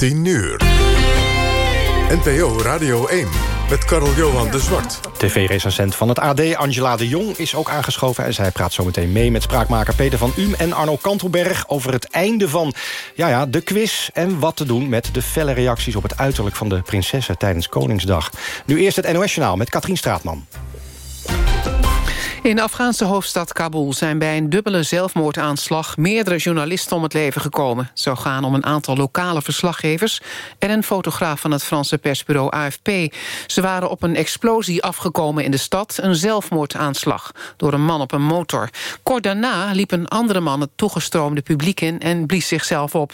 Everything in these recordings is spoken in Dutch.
10 uur. NPO Radio 1 met Karel Johan de Zwart. TV-recensent van het AD, Angela de Jong, is ook aangeschoven... en zij praat zometeen mee met spraakmaker Peter van Um... en Arno Kantelberg over het einde van ja, ja, de quiz... en wat te doen met de felle reacties op het uiterlijk van de prinsessen... tijdens Koningsdag. Nu eerst het NOS-journaal met Katrien Straatman. In de Afghaanse hoofdstad Kabul zijn bij een dubbele zelfmoordaanslag... meerdere journalisten om het leven gekomen. Het zou gaan om een aantal lokale verslaggevers... en een fotograaf van het Franse persbureau AFP. Ze waren op een explosie afgekomen in de stad... een zelfmoordaanslag door een man op een motor. Kort daarna liep een andere man het toegestroomde publiek in... en blies zichzelf op.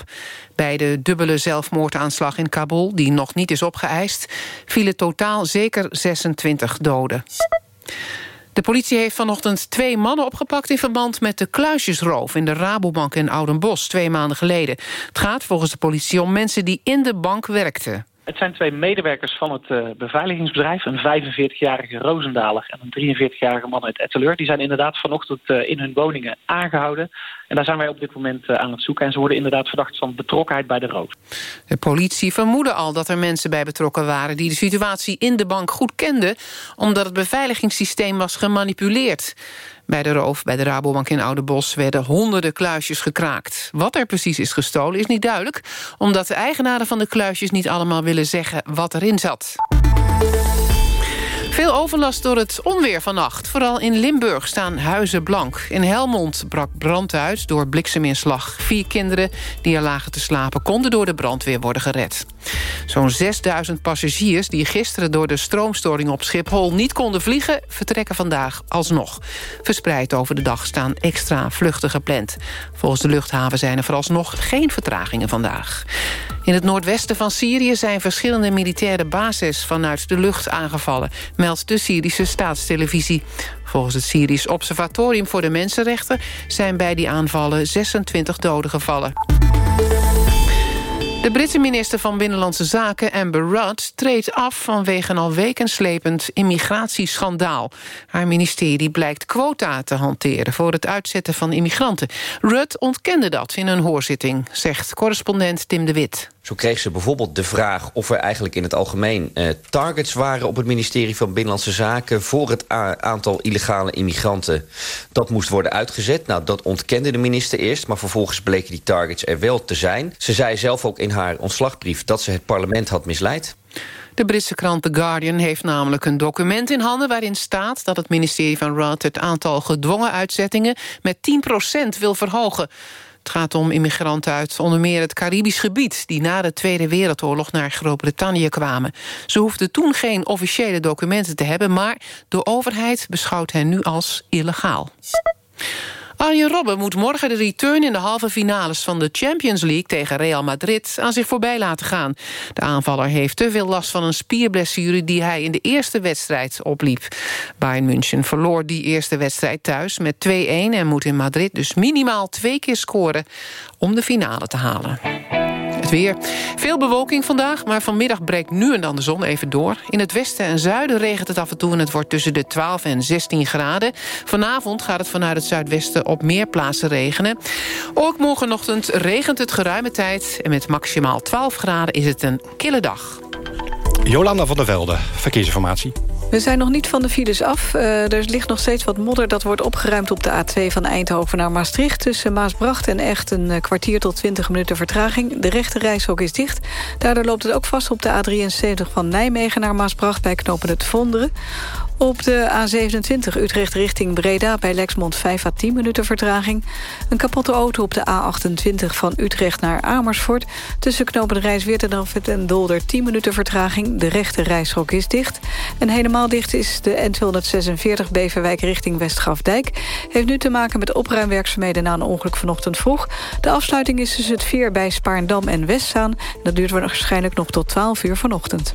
Bij de dubbele zelfmoordaanslag in Kabul, die nog niet is opgeëist... vielen totaal zeker 26 doden. De politie heeft vanochtend twee mannen opgepakt... in verband met de kluisjesroof in de Rabobank in Oudenbosch... twee maanden geleden. Het gaat volgens de politie om mensen die in de bank werkten. Het zijn twee medewerkers van het uh, beveiligingsbedrijf. Een 45-jarige Roosendaler en een 43-jarige man uit Etteleur. Die zijn inderdaad vanochtend uh, in hun woningen aangehouden. En daar zijn wij op dit moment uh, aan het zoeken. En ze worden inderdaad verdacht van betrokkenheid bij de roof. De politie vermoedde al dat er mensen bij betrokken waren... die de situatie in de bank goed kenden... omdat het beveiligingssysteem was gemanipuleerd. Bij de roof bij de Rabobank in Oudebos werden honderden kluisjes gekraakt. Wat er precies is gestolen is niet duidelijk... omdat de eigenaren van de kluisjes niet allemaal willen zeggen wat erin zat. Veel overlast door het onweer vannacht. Vooral in Limburg staan huizen blank. In Helmond brak brand uit door blikseminslag. Vier kinderen die er lagen te slapen... konden door de brandweer worden gered. Zo'n 6000 passagiers die gisteren door de stroomstoring op Schiphol... niet konden vliegen, vertrekken vandaag alsnog. Verspreid over de dag staan extra vluchten gepland. Volgens de luchthaven zijn er vooralsnog geen vertragingen vandaag. In het noordwesten van Syrië zijn verschillende militaire bases... vanuit de lucht aangevallen, meldt de Syrische staatstelevisie. Volgens het Syrisch Observatorium voor de Mensenrechten... zijn bij die aanvallen 26 doden gevallen. De Britse minister van Binnenlandse Zaken, Amber Rudd... treedt af vanwege een al weken slepend immigratieschandaal. Haar ministerie blijkt quota te hanteren... voor het uitzetten van immigranten. Rudd ontkende dat in een hoorzitting, zegt correspondent Tim de Wit. Zo kreeg ze bijvoorbeeld de vraag of er eigenlijk in het algemeen eh, targets waren op het ministerie van Binnenlandse Zaken voor het aantal illegale immigranten. Dat moest worden uitgezet. Nou, dat ontkende de minister eerst, maar vervolgens bleken die targets er wel te zijn. Ze zei zelf ook in haar ontslagbrief dat ze het parlement had misleid. De Britse krant The Guardian heeft namelijk een document in handen... waarin staat dat het ministerie van Rudd het aantal gedwongen uitzettingen... met 10% wil verhogen. Het gaat om immigranten uit onder meer het Caribisch gebied... die na de Tweede Wereldoorlog naar Groot-Brittannië kwamen. Ze hoefden toen geen officiële documenten te hebben... maar de overheid beschouwt hen nu als illegaal. Arjen Robben moet morgen de return in de halve finales van de Champions League tegen Real Madrid aan zich voorbij laten gaan. De aanvaller heeft te veel last van een spierblessure die hij in de eerste wedstrijd opliep. Bayern München verloor die eerste wedstrijd thuis met 2-1 en moet in Madrid dus minimaal twee keer scoren om de finale te halen. Het weer. Veel bewolking vandaag, maar vanmiddag breekt nu en dan de zon even door. In het westen en zuiden regent het af en toe... en het wordt tussen de 12 en 16 graden. Vanavond gaat het vanuit het zuidwesten op meer plaatsen regenen. Ook morgenochtend regent het geruime tijd... en met maximaal 12 graden is het een kille dag. Jolanda van der Velde, verkeersinformatie. We zijn nog niet van de files af. Uh, er ligt nog steeds wat modder. Dat wordt opgeruimd op de A2 van Eindhoven naar Maastricht. Tussen Maasbracht en Echt een eh, kwartier tot 20 minuten vertraging. De rechte reishok is dicht. Daardoor loopt het ook vast op de A73 van Nijmegen naar Maasbracht... bij knopen het Vonderen. Op de A27 Utrecht richting Breda bij Lexmond 5 à 10 minuten vertraging. Een kapotte auto op de A28 van Utrecht naar Amersfoort. Tussen knopen Rijsweert en Dolder 10 minuten vertraging. De rechte reishok is dicht. En helemaal dicht is de N246 Beverwijk richting Westgrafdijk. Heeft nu te maken met opruimwerkzaamheden na een ongeluk vanochtend vroeg. De afsluiting is dus het veer bij Spaarndam en Westzaan. Dat duurt waarschijnlijk nog tot 12 uur vanochtend.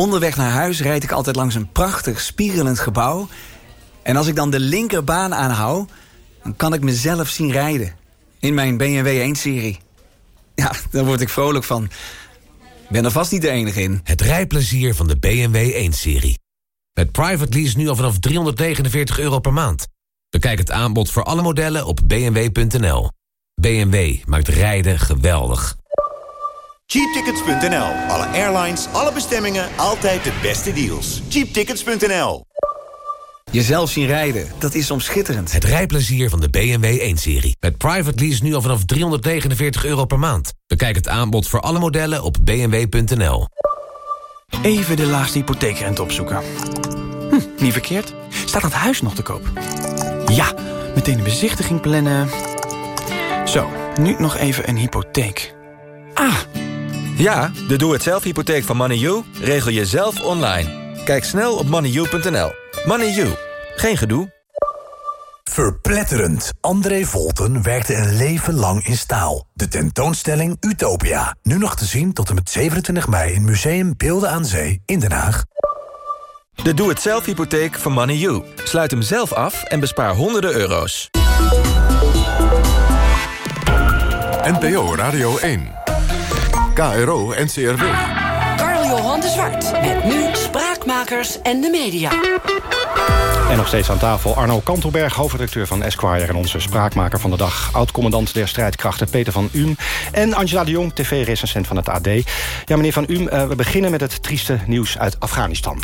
Onderweg naar huis rijd ik altijd langs een prachtig spiegelend gebouw. En als ik dan de linkerbaan aanhoud, dan kan ik mezelf zien rijden. In mijn BMW 1-serie. Ja, daar word ik vrolijk van. Ik ben er vast niet de enige in. Het rijplezier van de BMW 1-serie. Met private lease nu al vanaf 349 euro per maand. Bekijk het aanbod voor alle modellen op bmw.nl. BMW maakt rijden geweldig. Cheaptickets.nl. Alle airlines, alle bestemmingen, altijd de beste deals. Cheaptickets.nl. Jezelf zien rijden, dat is soms schitterend. Het rijplezier van de BMW 1-serie. Met private lease nu al vanaf 349 euro per maand. Bekijk het aanbod voor alle modellen op bmw.nl. Even de laagste hypotheekrente opzoeken. Hm, niet verkeerd. Staat dat huis nog te koop? Ja, meteen een bezichtiging plannen. Zo, nu nog even een hypotheek. Ah, ja, de doe-het-zelf hypotheek van MoneyU regel je zelf online. Kijk snel op moneyu.nl. MoneyU, geen gedoe. Verpletterend. André Volten werkte een leven lang in staal. De tentoonstelling Utopia. Nu nog te zien tot en met 27 mei in Museum Beelden aan Zee in Den Haag. De doe-het-zelf hypotheek van MoneyU. Sluit hem zelf af en bespaar honderden euro's. NPO Radio 1. KRO NCRW. Carl Johan de Zwart. Met nu Spraakmakers en de Media. En nog steeds aan tafel Arno Kantelberg, hoofdredacteur van Esquire... en onze spraakmaker van de dag, oud-commandant der strijdkrachten Peter van Uhm... en Angela de Jong, tv-recensent van het AD. Ja, meneer van Uhm, uh, we beginnen met het trieste nieuws uit Afghanistan.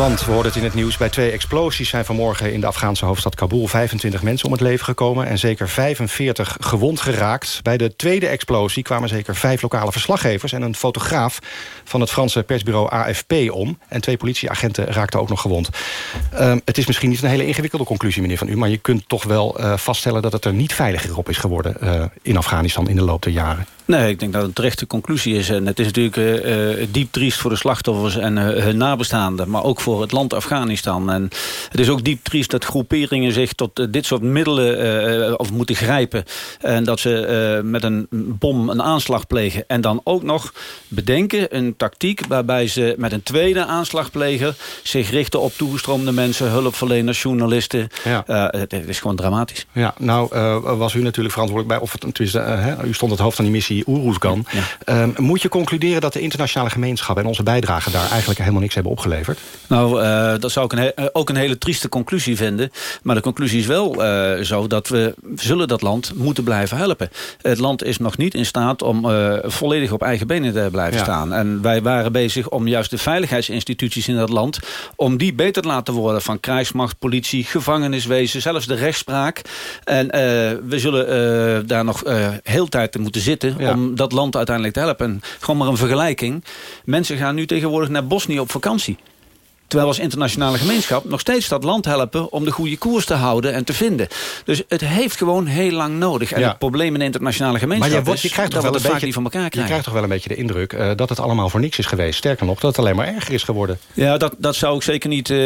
Want we hoorden het in het nieuws, bij twee explosies zijn vanmorgen in de Afghaanse hoofdstad Kabul 25 mensen om het leven gekomen en zeker 45 gewond geraakt. Bij de tweede explosie kwamen zeker vijf lokale verslaggevers en een fotograaf van het Franse persbureau AFP om. En twee politieagenten raakten ook nog gewond. Uh, het is misschien niet een hele ingewikkelde conclusie, meneer Van U, maar je kunt toch wel uh, vaststellen dat het er niet veiliger op is geworden uh, in Afghanistan in de loop der jaren. Nee, ik denk dat het een terechte conclusie is. En het is natuurlijk uh, diep triest voor de slachtoffers en uh, hun nabestaanden. Maar ook voor het land Afghanistan. En het is ook diep triest dat groeperingen zich tot uh, dit soort middelen of moeten grijpen. En dat ze met een bom een aanslag plegen. En dan ook nog bedenken een tactiek waarbij ze met een tweede aanslag plegen... zich richten op toegestroomde mensen, hulpverleners, journalisten. Ja. Het, is gewoon dramatisch. Ja, nou was u natuurlijk verantwoordelijk bij... of het, u stond het hoofd van die missie Oeroesgan. Ja. Um, moet je concluderen dat de internationale gemeenschap... en onze bijdrage daar eigenlijk helemaal niks hebben opgeleverd? Nou, uh, dat zou ik een ook een hele trieste conclusie vinden. Maar de conclusie is wel uh, zo dat we zullen dat land moeten blijven helpen. Het land is nog niet in staat om uh, volledig op eigen benen te blijven ja. staan. En wij waren bezig om juist de veiligheidsinstituties in dat land... om die beter te laten worden van krijgsmacht, politie, gevangeniswezen... zelfs de rechtspraak. En we zullen daar nog heel tijd moeten zitten... Ja. Om dat land uiteindelijk te helpen. En gewoon maar een vergelijking. Mensen gaan nu tegenwoordig naar Bosnië op vakantie. Terwijl we als internationale gemeenschap nog steeds dat land helpen... om de goede koers te houden en te vinden. Dus het heeft gewoon heel lang nodig. En ja. het probleem in de internationale gemeenschap maar je, wordt, je is krijgt toch wel we een beetje, van elkaar krijgen. Je krijgt toch wel een beetje de indruk uh, dat het allemaal voor niks is geweest. Sterker nog, dat het alleen maar erger is geworden. Ja, dat, dat zou ik zeker niet uh,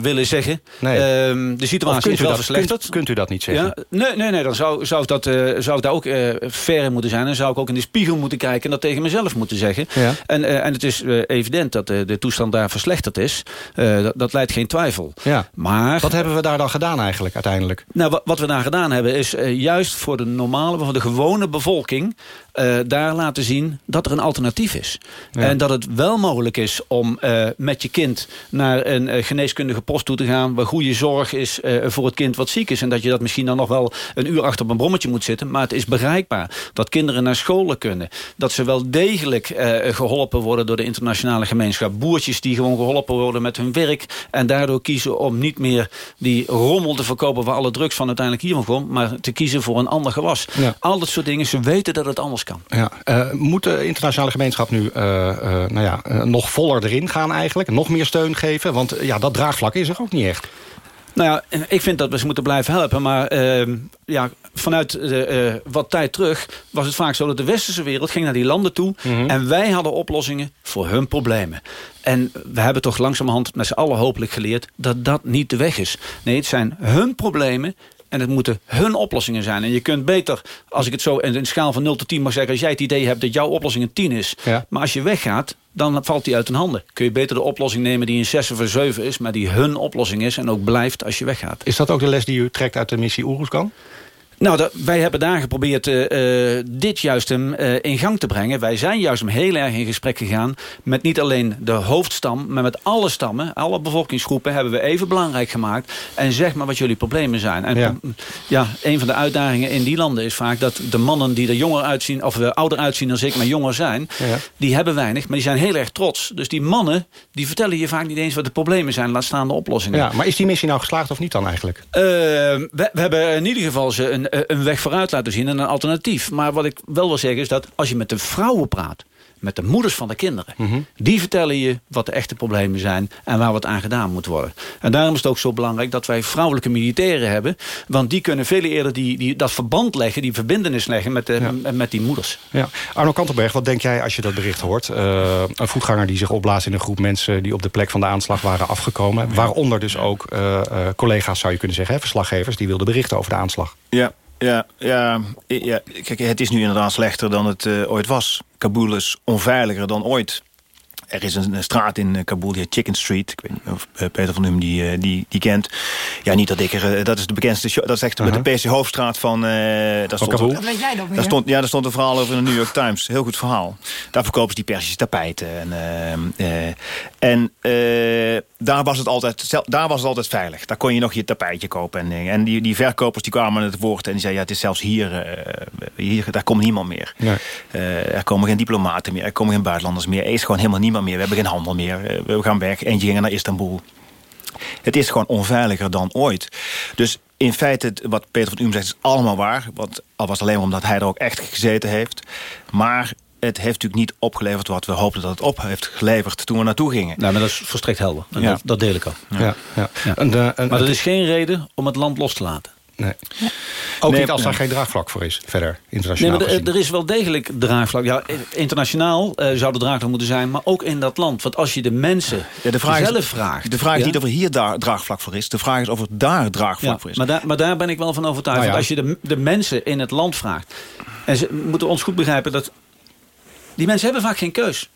willen zeggen. Nee. Uh, de situatie is wel dat, verslechterd. Kunt, kunt, u dat niet zeggen? Ja? Nee, nee, nee, dan zou, zou, ik dat, uh, zou ik daar ook ver in moeten zijn. En zou ik ook in de spiegel moeten kijken... en dat tegen mezelf moeten zeggen. Ja. En, en het is evident dat de toestand daar verslechterd is... Uh, dat, dat leidt geen twijfel. Ja. Maar, wat hebben we daar dan gedaan eigenlijk uiteindelijk? Nou, wat, wat we daar gedaan hebben is uh, juist voor de normale, voor de gewone bevolking... Uh, daar laten zien dat er een alternatief is. Ja. En dat het wel mogelijk is om uh, met je kind naar een geneeskundige post toe te gaan... waar goede zorg is voor het kind wat ziek is. En dat je dat misschien dan nog wel een uur achter op een brommetje moet zitten. Maar het is bereikbaar. Dat kinderen naar scholen kunnen. Dat ze wel degelijk geholpen worden door de internationale gemeenschap. Boertjes die gewoon geholpen worden met hun werk en daardoor kiezen om niet meer die rommel te verkopen... waar alle drugs van uiteindelijk hiervan komt... maar te kiezen voor een ander gewas. Ja. Al dat soort dingen, ze weten dat het anders kan. Ja. Uh, moet de internationale gemeenschap nu uh, uh, nou ja, nog voller erin gaan eigenlijk? Nog meer steun geven? Want ja, dat draagvlak is er ook niet echt. Nou ja, ik vind dat we ze moeten blijven helpen. Maar uh, ja, vanuit uh, wat tijd terug was het vaak zo dat de westerse wereld ging naar die landen toe. Mm En wij hadden oplossingen voor hun problemen. En we hebben toch langzamerhand met z'n allen hopelijk geleerd dat dat niet de weg is. Nee, het zijn hun problemen en het moeten hun oplossingen zijn. En je kunt beter, als ik het zo in een schaal van 0 tot 10 mag zeggen... als jij het idee hebt dat jouw oplossing een 10 is... Ja. maar als je weggaat, dan valt die uit hun handen. Kun je beter de oplossing nemen die een 6 of een 7 is... maar die hun oplossing is en ook blijft als je weggaat. Is dat ook de les die u trekt uit de missie Oeruzkan? Nou, dat, wij hebben daar geprobeerd uh, dit juist hem uh, in gang te brengen. Wij zijn juist hem heel erg in gesprek gegaan... met niet alleen de hoofdstam, maar met alle stammen... alle bevolkingsgroepen hebben we even belangrijk gemaakt. En zeg maar wat jullie problemen zijn. En ja. ja een van de uitdagingen in die landen is vaak... dat de mannen die er jonger uitzien, of ouder uitzien dan ik... maar jonger zijn, ja. die hebben weinig, maar die zijn heel erg trots. Dus die mannen, die vertellen je vaak niet eens wat de problemen zijn... laat staan de oplossingen. Ja, maar is die missie nou geslaagd of niet dan eigenlijk? we, we hebben in ieder geval ze een een, een weg vooruit laten zien en een alternatief. Maar wat ik wel wil zeggen is dat als je met de vrouwen praat met de moeders van de kinderen. Mhm. Die vertellen je wat de echte problemen zijn... en waar wat aan gedaan moet worden. En daarom is het ook zo belangrijk dat wij vrouwelijke militairen hebben. Want die kunnen veel eerder die, die, dat verband leggen... die verbindenis leggen met, de, met die moeders. Ja. Arno Kantelberg, wat denk jij als je dat bericht hoort? Uh, een voetganger die zich opblaast in een groep mensen... die op de plek van de aanslag waren afgekomen. Waaronder dus ook uh, uh, collega's, zou je kunnen zeggen... Hè, verslaggevers, die wilden berichten over de aanslag. Ja, ja, ja, ja, kijk, het is nu inderdaad slechter dan het uh, ooit was. Kabul is onveiliger dan ooit. Er is een, straat in Kabul, die heet Chicken Street. Ik weet niet of eh, Peter van Hum die, eh, die, die kent. Ja, niet dat ik er... Dat is de bekendste show. Dat is echt uh -huh. de PC Hoofdstraat van... Uh, daar stond, Kabul? Dat weet jij nog meer. Daar stond, ja, daar stond een verhaal over in de New York Times. Heel goed verhaal. Daar verkopen ze die Persische tapijten. En, uh, en daar, was het altijd, daar was het altijd veilig. Daar kon je nog je tapijtje kopen. En, en die, die verkopers die kwamen het woord en die zeiden... Ja, het is zelfs hier... hier daar komt niemand meer. Nee. er komen geen diplomaten meer. Er komen geen buitenlanders meer. Er is gewoon helemaal niemand meer. We hebben geen handel meer. Eh, we gaan weg. Eentje ging naar Istanbul. Het is gewoon onveiliger dan ooit. Dus in feite, wat Peter van Uhm zegt, is allemaal waar. Want al was alleen omdat hij er ook echt gezeten heeft. Maar het heeft natuurlijk niet opgeleverd wat we hoopten dat het op heeft geleverd toen we naartoe gingen. Nou, maar dat is volstrekt helder. Ja. Dat, dat, deel ik al. Ja. Ja. En, uh, en, maar dat is geen reden om het land los te laten. Nee. Ook niet als daar geen draagvlak voor is, verder, internationaal nee, maar er, is wel degelijk draagvlak. Ja, internationaal uh, zou de draagvlak moeten zijn, maar ook in dat land. Want als je de mensen ja, de vraag zelf is, vraagt... De vraag is niet of er hier daar draagvlak voor is. De vraag is of er daar draagvlak voor is. Maar, daar, maar daar ben ik wel van overtuigd. Nou want als je de, de mensen in het land vraagt... en ze moeten ons goed begrijpen dat... die mensen hebben vaak geen keus.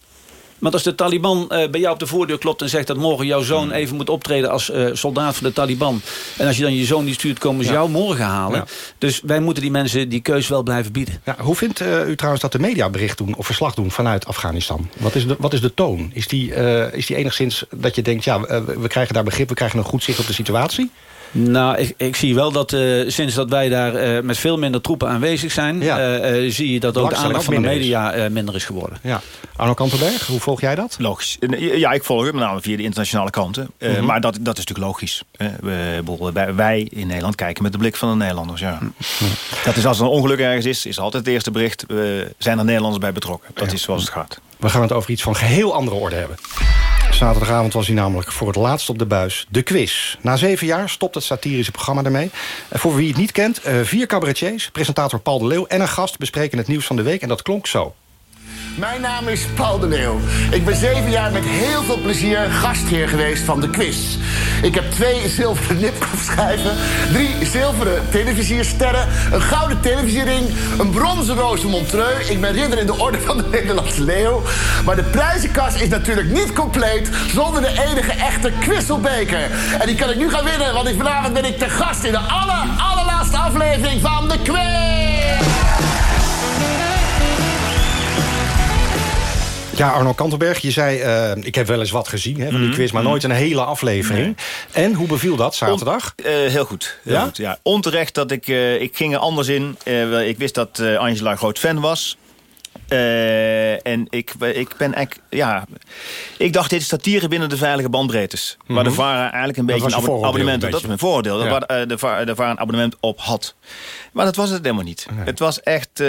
Want als de Taliban uh, bij jou op de voordeur klopt en zegt... dat morgen jouw zoon hmm. even moet optreden als uh, soldaat van de Taliban... en als je dan je zoon die stuurt, komen ze jou morgen halen. Ja. Dus wij moeten die mensen die keus wel blijven bieden. Ja, hoe vindt uh, u trouwens dat de media bericht doen of verslag doen vanuit Afghanistan? Wat is de, wat is de toon? Is die, is die enigszins dat je denkt... ja, we krijgen daar begrip, we krijgen een goed zicht op de situatie? Nou, ik, ik, zie wel dat uh, sinds dat wij daar uh, met veel minder troepen aanwezig zijn... Ja. Uh, zie je dat ook de aandacht van de media minder is geworden. Ja. Arno Kantenberg, hoe volg jij dat? Logisch. Ja, ik volg het met name via de internationale kanten. Mm -hmm. Maar dat, dat is natuurlijk logisch. wij, wij, in Nederland kijken met de blik van de Nederlanders. Ja. Mm -hmm. Dat is als er een ongeluk ergens is, is altijd het eerste bericht... zijn er Nederlanders bij betrokken. Dat ja. is zoals het gaat. We gaan het over iets van geheel andere orde hebben. Zaterdagavond was hij namelijk voor het laatst op de buis. De quiz. Na zeven jaar stopt het satirische programma ermee. Voor wie het niet kent, eh, vier cabaretiers, presentator Paul de Leeuw... en een gast bespreken het nieuws van de week. En dat klonk zo. Mijn naam is Paul de Leeuw. Ik ben zeven jaar met heel veel plezier gastheer geweest van de quiz. Ik heb twee zilveren nipkoffschijven, drie zilveren televisiersterren... een gouden televisiering, een bronzen roze Montreux. Ik ben ridder in de orde van de Nederlandse Leeuw. Maar de prijzenkast is natuurlijk niet compleet... zonder de enige echte kwisselbeker. En die kan ik nu gaan winnen, want vanavond ben ik te gast... in de aller, allerlaatste aflevering van de quiz. Ja, Arno Kantenberg, je zei... Uh, ik heb wel eens wat gezien hè, van die mm -hmm. quiz... maar nooit een hele aflevering. Nee. En hoe beviel dat zaterdag? On, uh, heel goed. Heel ja? goed ja. Onterecht dat ik... Uh, ik ging er anders in. ik wist dat Angela groot fan was. Eh, en ik, ik ben eigenlijk, ja... Ik dacht, dit is satire binnen de veilige bandbreedtes. Waar de Mhm. VARA eigenlijk een Dat beetje een abonnement... een Dat is mijn. Ja. Waar eh, de, VARA, de VARA een abonnement op had. Maar dat was het helemaal niet. Het was echt eh,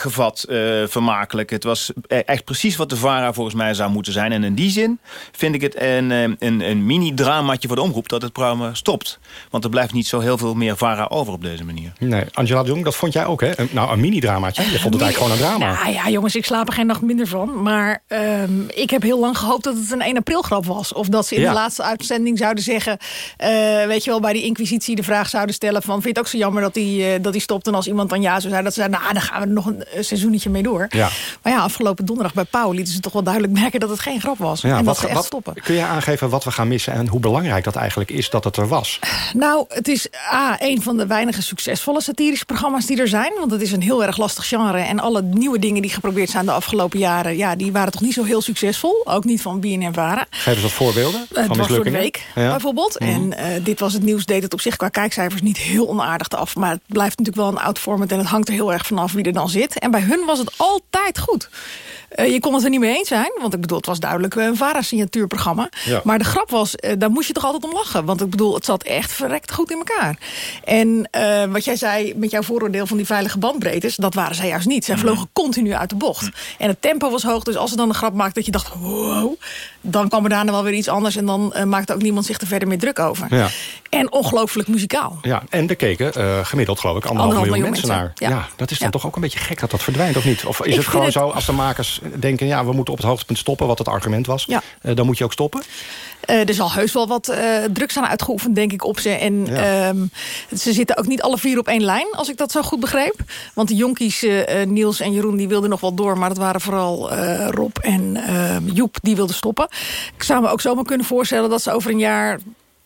gevat, vermakelijk. Het was e- echt precies wat de VARA volgens mij zou moeten zijn. En in die zin vind ik het een, eh, een, een mini-dramaatje voor de omroep... dat het programma stopt. Want er blijft niet zo heel veel meer VARA over op deze manier. Nee, Angela Jong, dat vond jij ook, hè? Nou, een mini-dramaatje. Je vond het eigenlijk gewoon een drama. Nou ja, jongens, ik slaap er geen nacht minder van. Maar ehm, ik heb heel lang gehoopt dat het een 1 april grap was. Of dat ze in Ja. de laatste uitzending zouden zeggen... eh, weet je wel, bij die inquisitie de vraag zouden stellen van... vind je het ook zo jammer dat hij eh, dat hij stopt? En als iemand dan ja zou zijn, dat ze zeiden... nou, dan gaan we er nog een seizoenetje mee door. Ja. Maar ja, afgelopen donderdag bij Pauw lieten ze toch wel duidelijk merken... dat het geen grap was. Ja, en dat wat, ze echt wat- stoppen. Kun je aangeven wat we gaan missen en hoe belangrijk dat eigenlijk is dat het er was? Nou, het is A, een van de weinige succesvolle satirische programma's die er zijn. Want het is een heel erg lastig genre. En alle nieuwe dingen die geprobeerd zijn de afgelopen jaren... Ja, die waren toch niet zo heel succesvol. Ook niet van BNN Vara. Geef eens wat voorbeelden Het van was door de week, Ja. bijvoorbeeld. Mhm. En eh, dit was het nieuws, deed het op zich qua kijkcijfers niet heel onaardig af. Maar het blijft natuurlijk wel een oud format en het hangt er heel erg vanaf wie er dan zit. En bij hun was het altijd goed. Eh, je kon het er niet mee eens zijn, want ik bedoel, het was duidelijk een VARA-signatuurprogramma. Ja. Maar de grap was, eh, daar moest je toch altijd om lachen. Want ik bedoel, het zat echt verrekt goed in elkaar. En eh, wat jij zei met jouw vooroordeel van die veilige bandbreedtes... dat waren zij juist niet. Zij vlogen continu uit de bocht. En het tempo was hoog, dus als ze dan een grap maakte... dat je dacht, wow, dan kwam er daarna wel weer iets anders... en dan eh, maakte ook niemand zich er verder meer druk over. Ja. En ongelooflijk muzikaal. Ja, en er keken eh, gemiddeld geloof ik anderhalf Anderhalf miljoen mensen naar. Ja. ja. dat is dan Ja. toch ook een beetje gek dat dat verdwijnt, of niet? Of is Ik het gewoon het- zo als de makers denken... ja, we moeten op het hoogtepunt stoppen, wat het argument was... Ja. eh, dan moet je ook stoppen? Eh, er zal heus wel wat eh drugs aan uitgeoefend, denk ik, op ze. En Ja. ehm, ze zitten ook niet alle vier op één lijn, als ik dat zo goed begreep. Want de jonkies, eh, Niels en Jeroen, die wilden nog wel door. Maar dat waren vooral Rob en ehm, Joep, die wilden stoppen. Ik zou me ook zomaar kunnen voorstellen dat ze over een jaar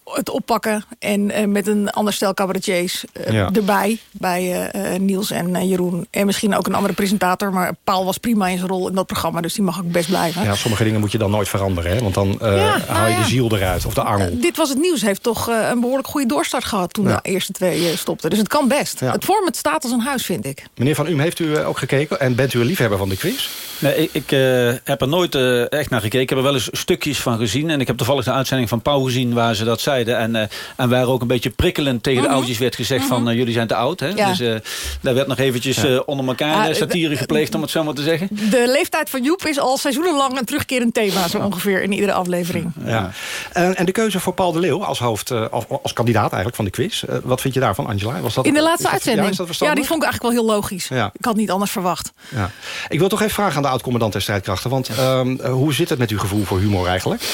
het oppakken... en eh, met een ander stel cabaretiers eh, Ja. erbij, bij eh, Niels en Jeroen. En misschien ook een andere presentator. Maar Paul was prima in zijn rol in dat programma, dus die mag ook best blijven. Ja, sommige dingen moet je dan nooit veranderen, hè? Want dan eh, Ja, haal je nou de ziel eruit, of de angel. Dit was het nieuws. Heeft toch een behoorlijk goede doorstart gehad toen Ja. de eerste twee stopten. Dus het kan best. Ja. Het format staat als een huis, vind ik. Meneer Van Uhm, heeft u ook gekeken? En bent u een liefhebber van de quiz? Nee, ik, ik eh, heb er nooit echt naar gekeken. Ik heb er wel eens stukjes van gezien. En ik heb toevallig de uitzending van Pauw gezien waar ze dat zeiden. En, eh, en waar ook een beetje prikkelend tegen de Mhm. oudjes werd gezegd van... eh, jullie zijn te oud. Hè? Ja. Dus eh, daar werd nog eventjes Ja. onder elkaar Ah, eh, satire gepleegd, om het zo maar te zeggen. De leeftijd van Joep is al seizoenenlang een terugkerend thema... zo ongeveer in iedere aflevering. Ja. En, en de keuze voor Paul de Leeuw als hoofd, eh, als, als kandidaat eigenlijk van de quiz. wat vind je daarvan, Angela? Was dat, In de is laatste dat- uitzending. Ja, is dat Ja, verstandig? die vond ik eigenlijk wel heel logisch. Ja. Ik had niet anders verwacht. Ja. Ik wil toch even vragen aan de oud-commandant der strijdkrachten. Want ehm, eh, hoe zit het met uw gevoel voor humor eigenlijk?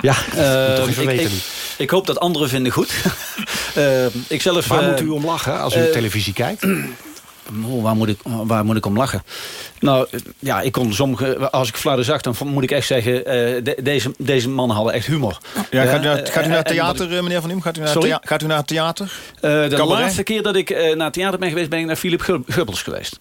Ja, Eh, toch even ik, weten ik, ik hoop dat anderen vinden goed. Eh, ik zelf, Waar eh, moet u om lachen als u televisie kijkt? Oh, waar, moet ik, waar moet ik om lachen? Nou, eh, ja, ik kon sommige, als ik flarden zag, dan moet ik echt zeggen... eh, de- deze, deze mannen hadden echt humor. Ja, gaat, u naar, Eh, gaat u naar en- en theater, ik- eh, meneer Van Uhm? Gaat u naar, Sorry? thea- gaat u naar het theater? Eh, de Cabaret? laatste keer dat ik eh, naar theater ben geweest... ben ik naar Philip Gu- Gubbels geweest.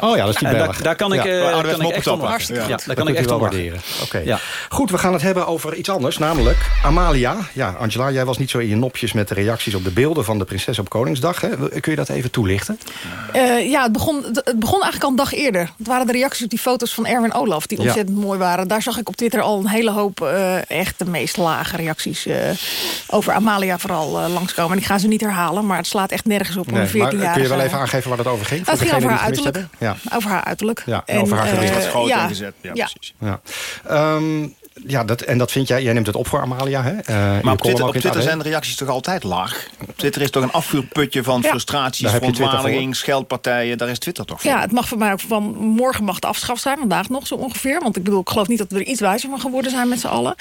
Oh ja, dat is die Belg. daar, daar kan ik, Ja. eh, Oh, kan ik echt om lachen. Ja. Daar kan ik echt wel waarderen. Oké. Ja. Goed, we gaan het hebben over iets anders, namelijk Amalia. Ja, Angela, jij was niet zo in je nopjes met de reacties op de beelden van de prinses op Koningsdag. Hè? Kun je dat even toelichten? Eh, ja, het begon, het begon eigenlijk al een dag eerder. Het waren de reacties op die foto's van Erwin Olaf... die Ja. ontzettend mooi waren. Daar zag ik op Twitter al een hele hoop eh, echt de meest lage reacties... eh, over Amalia vooral eh, langskomen. En ik ga ze niet herhalen, maar het slaat echt nergens op. om een maar 14-jarige... kun je wel even aangeven waar het over ging? Het ging over haar uiterlijk. Ja. Over haar uiterlijk. Ja, en over haar gewicht. Ja, ja. precies. Ja. Ehm, ja, dat, en dat vind jij, jij neemt het op voor Amalia, hè? Eh, Maar op Twitter, op Twitter zijn de reacties toch altijd laag? Op Twitter is toch een afvuurputje van Ja. frustraties, verontwaardiging, scheldpartijen. Daar is Twitter toch voor? Ja, het mag voor mij ook van morgen mag het afgeschaft zijn. Vandaag nog zo ongeveer. Want ik bedoel, ik geloof niet dat we er iets wijzer van geworden zijn met z'n allen.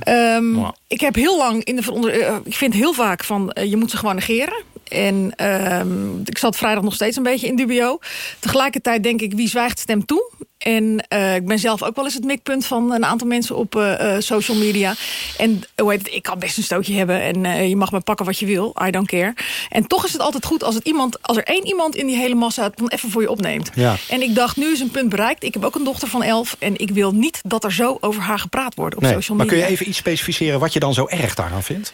Ehm, Ik heb heel lang in de veronder... eh, ik vind heel vaak van, eh, je moet ze gewoon negeren. En ehm, ik zat vrijdag nog steeds een beetje in dubio. Tegelijkertijd denk ik, wie zwijgt stemt toe. En uh, ik ben zelf ook wel eens het mikpunt van een aantal mensen op uh, social media. En hoe heet het, ik kan best een stootje hebben en uh, je mag me pakken wat je wil. I don't care. En toch is het altijd goed als, het iemand, als er één iemand in die hele massa het dan even voor je opneemt. Ja. En ik dacht, nu is een punt bereikt. Ik heb ook een dochter van elf en ik wil niet dat er zo over haar gepraat wordt op nee, social maar media. kun je even iets specificeren wat je dan zo erg daaraan vindt?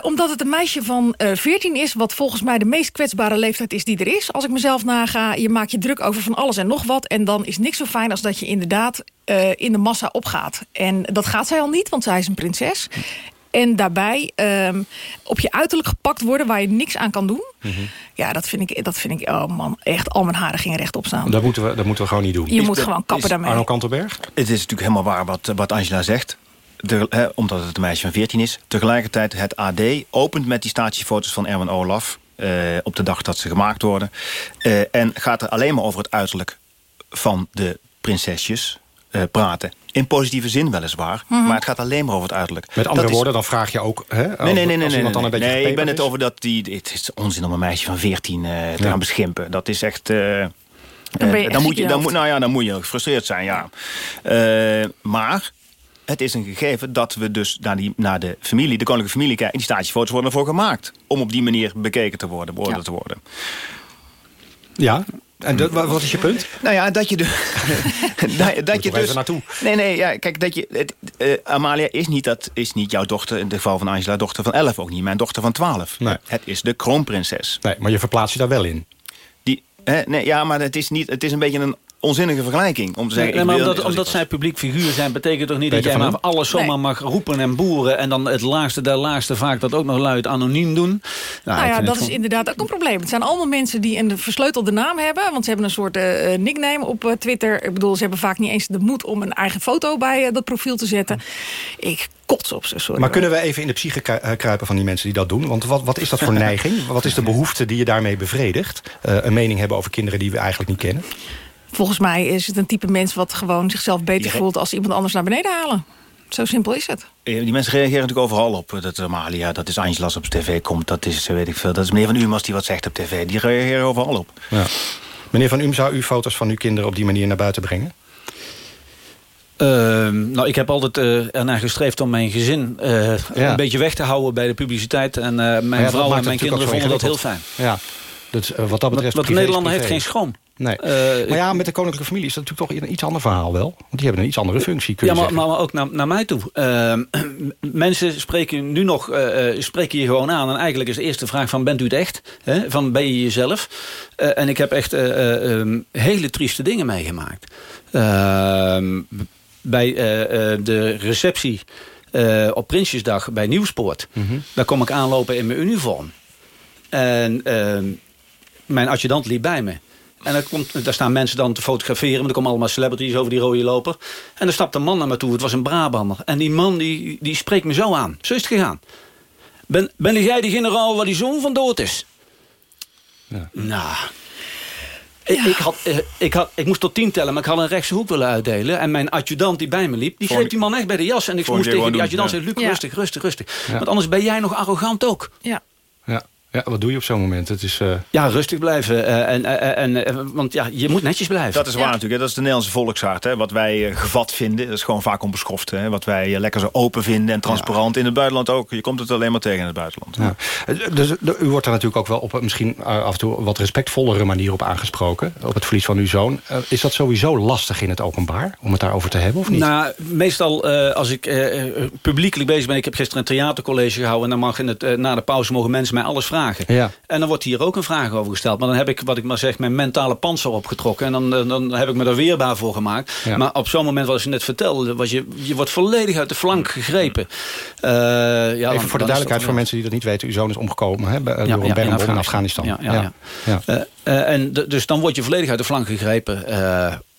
Omdat het een meisje van uh, 14 is... wat volgens mij de meest kwetsbare leeftijd is die er is. Als ik mezelf naga, je maakt je druk over van alles en nog wat... en dan is niks zo fijn als dat je inderdaad uh, in de massa opgaat. En dat gaat zij al niet, want zij is een prinses. En daarbij um, op je uiterlijk gepakt worden waar je niks aan kan doen. Mhm. Mm -hmm. Ja, dat vind, ik, dat vind ik, oh man, echt al mijn haren gingen rechtop staan. Dat moeten we, dat moeten we gewoon niet doen. Je is moet de, gewoon kappen daarmee. Arno Kantelberg? Het is natuurlijk helemaal waar wat, wat Angela zegt. De, he, omdat het een meisje van 14 is. Tegelijkertijd, het AD opent met die statiefoto's van Erwin Olaf... Uh, op de dag dat ze gemaakt worden. Uh, en gaat er alleen maar over het uiterlijk van de prinsesjes uh, praten. In positieve zin weliswaar, mm -hmm. maar het gaat alleen maar over het uiterlijk. Met andere dat woorden, is... dan vraag je ook... Hè, nee, nee, nee, nee, als iemand dan een beetje nee ik ben het over dat die... Het is onzin om een meisje van 14 uh, te ja. gaan beschimpen. Dat is echt... Uh, dan, ben je dan moet je, dan moet, nou ja, dan moet je gefrustreerd zijn, ja. Uh, maar het is een gegeven dat we dus naar, die, naar de familie, de koninklijke familie kijken. En die statiefoto's worden ervoor gemaakt. Om op die manier bekeken te worden, beoordeeld ja. te worden. Ja, en dat, wat is je punt? Nou ja, dat je, de, dat, dat je dus... Even naartoe. Nee, nee, ja, kijk, dat je... Het, uh, Amalia is niet, dat is niet jouw dochter, in het geval van Angela, dochter van 11. Ook niet mijn dochter van 12. Nee. Het is de kroonprinses. Nee, maar je verplaatst je daar wel in. Die, hè, nee, ja, maar het is, niet, het is een beetje een onzinnige vergelijking. Om te zeggen, nee, maar omdat, omdat zij publiek figuur zijn... betekent toch niet Peter dat jij maar alles zomaar nee. mag roepen en boeren... en dan het laagste der laagste vaak dat ook nog luid anoniem doen? Nou, nou ja, dat is inderdaad ook een probleem. Het zijn allemaal mensen die een versleutelde naam hebben... want ze hebben een soort uh, nickname op uh, Twitter. Ik bedoel, ze hebben vaak niet eens de moed om een eigen foto bij uh, dat profiel te zetten. Ik kots op ze, sorry. Maar kunnen we even in de psyche kruipen van die mensen die dat doen? Want wat, wat is dat voor neiging? Wat is de behoefte die je daarmee bevredigt? een mening hebben over kinderen die we eigenlijk niet kennen? Volgens mij is het een type mens wat gewoon zichzelf beter Ja. voelt... als iemand anders naar beneden halen. Zo simpel is het. Eh, Die mensen reageren natuurlijk overal op. Dat Amalia, dat is Angela's op tv komt. Dat is, weet ik veel. Dat is meneer Van Umas die wat zegt op tv. Die reageren overal op. Ja. Meneer Van Um, zou u foto's van uw kinderen op die manier naar buiten brengen? Uh, nou, ik heb altijd uh, ernaar gestreefd om mijn gezin uh, ja. een beetje weg te houden bij de publiciteit. En mijn ja, vrouw en mijn kinderen vonden dat heel fijn. Ja. Dus, wat dat betreft Want de Nederlander heeft geen schroom. Nee. maar ja, met de koninklijke familie is dat natuurlijk toch een iets ander verhaal wel. Want die hebben een iets andere functie, kun je ja, maar, ook naar, naar mij toe. mensen spreken nu nog spreken je gewoon aan. En eigenlijk is de eerste vraag van, bent u het echt? Hè? Van, ben je jezelf? en ik heb echt um, hele trieste dingen meegemaakt. Ehm, bij de receptie op Prinsjesdag bij Nieuwspoort. Mm -hmm. Daar kom ik aanlopen in mijn uniform. En ehm, mijn adjudant liep bij me. En daar, komt, daar staan mensen dan te fotograferen. Maar er komen allemaal celebrities over die rode loper. En er stapt een man naar me toe. Het was een Brabander. En die man die, die spreekt me zo aan. Zo is het gegaan. Ben, ben jij die generaal waar die zoon van dood is? Ja. Nou... Ja. Ik, had, ik, had, ik moest tot tien tellen, maar ik had een rechtse hoek willen uitdelen. En mijn adjudant die bij me liep, die greep die man echt bij de jas. En ik moest tegen die adjudant zeggen, Luc, ja. rustig, rustig, rustig. Ja. Want anders ben jij nog arrogant ook. Ja. Ja. Ja, wat doe je op zo'n moment? Het is, uh... Ja, rustig blijven. Uh, en, uh, en, want ja, je moet netjes blijven. Dat is waar ja. natuurlijk. Hè? Dat is de Nederlandse volksaard. Hè? Wat wij gevat vinden, dat is gewoon vaak onbeschoft. Hè? Wat wij lekker zo open vinden en transparant. Ja. In het buitenland ook. Je komt het alleen maar tegen in het buitenland. Ja. Dus u wordt er natuurlijk ook wel op misschien af en toe wat respectvollere manier op aangesproken. Op het verlies van uw zoon. is dat sowieso lastig in het openbaar? Om het daarover te hebben of niet? Nou, meestal als ik publiekelijk bezig ben. Ik heb gisteren een theatercollege gehouden. En dan mag in het, na de pauze mogen mensen mij alles vragen. Ja. En dan wordt hier ook een vraag over gesteld. Maar dan heb ik, wat ik maar zeg, mijn mentale panzer opgetrokken. En dan, dan heb ik me er weerbaar voor gemaakt. Ja. Maar op zo'n moment, wat je net vertelde... Was je, je wordt volledig uit de flank gegrepen. Uh, ja, Even dan, voor de duidelijkheid, voor mensen die dat niet weten. Uw zoon is omgekomen hè, door ja, een bermbom in, in Afghanistan. Ja, ja, ja. Uh, uh, en dus dan word je volledig uit de flank gegrepen.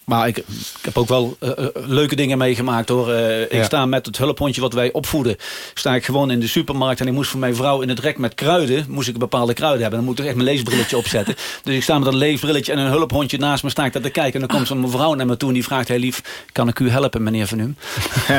Maar ik, ik, heb ook wel uh, leuke dingen meegemaakt hoor. Uh, ik ja. sta met het hulphondje wat wij opvoeden. Sta ik gewoon in de supermarkt. En ik moest voor mijn vrouw in het rek met kruiden. Moest ik bepaalde kruiden hebben. Dan moet ik echt mijn leesbrilletje opzetten. Dus ik sta met een leesbrilletje en een hulphondje naast me. Sta ik daar te kijken. En dan komt zo'n mevrouw naar me toe. En die vraagt heel lief. Kan ik u helpen meneer Van Um?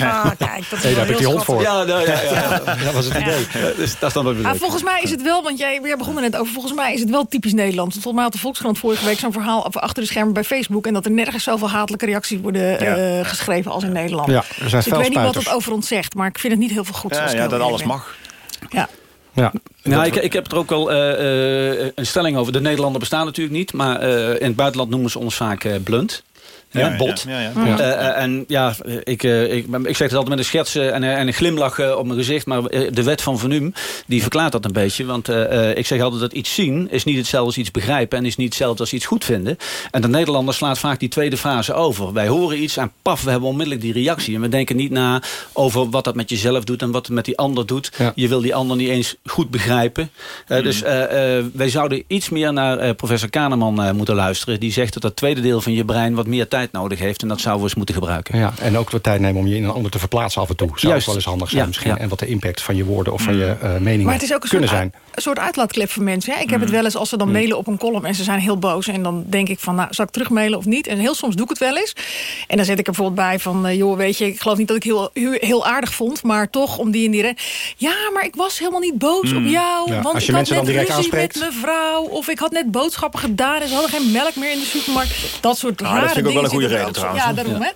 Ah, kijk, dat is hey, daar heb ik die hond voor. Ja, nou, ja, ja, ja. dat was het idee. Dus dat is dan wat ah, volgens mij is het wel. Want jij, jij begon er net over. Volgens mij is het wel typisch Nederlands. Volgens mij had de Volkskrant vorige week zo'n verhaal. achter de schermen bij Facebook. En dat er nergens zo zoveel hatelijke reacties worden Ja. eh, geschreven als in Nederland. Ja, er zijn dus ik weet niet wat het over ons zegt, maar ik vind het niet heel veel goed. Ja, ja, dat alles ben. mag. Ja. Ja. Nou, ik, ik heb er ook wel eh, eh, een stelling over. De Nederlander bestaan natuurlijk niet, maar eh, in het buitenland noemen ze ons vaak eh, blunt. Ja, bot. ja, ja. Eh, eh, en ja, ik, eh, ik, ik zeg het altijd met een scherts eh, en, en een glimlach op mijn gezicht. Maar de wet van Venum, die verklaart dat een beetje. Want ik zeg altijd dat iets zien is niet hetzelfde als iets begrijpen. En is niet hetzelfde als iets goed vinden. En de Nederlander slaat vaak die tweede fase over. Wij horen iets en paf, we hebben onmiddellijk die reactie. En we denken niet na over wat dat met jezelf doet en wat het met die ander doet. Je wil die ander niet eens goed begrijpen. Eh, Dus wij zouden iets meer naar professor Kahneman moeten luisteren. Die zegt dat dat tweede deel van je brein wat meer tijd nodig heeft. En dat zouden we eens moeten gebruiken. Ja, en ook de tijd nemen om je in een ander te verplaatsen af en toe. Zou Juist. wel eens handig zijn Ja, misschien. ja. En wat de impact van je woorden of van je eh, meningen Maar het is ook een kunnen soort, zijn. een soort uitlaatklep voor mensen. Hè? Ik heb het wel eens als ze dan mailen op een column en ze zijn heel boos. En dan denk ik van, nou, zal ik terugmailen of niet? En heel soms doe ik het wel eens. En dan zet ik er bijvoorbeeld bij van, eh, joh, weet je, ik geloof niet dat ik heel, heel, heel aardig vond. Maar toch, om die en die reden. Ja, maar ik was helemaal niet boos op jou. Ja, Want als je ik had mensen dan net direct ruzie aanspreekt. met mijn vrouw. Of ik had net boodschappen gedaan en ze hadden geen melk meer in de supermarkt. Dat soort Ah, rare dat vind ik ook wel dingen een goede reden trouwens, Ja, daarom Ja.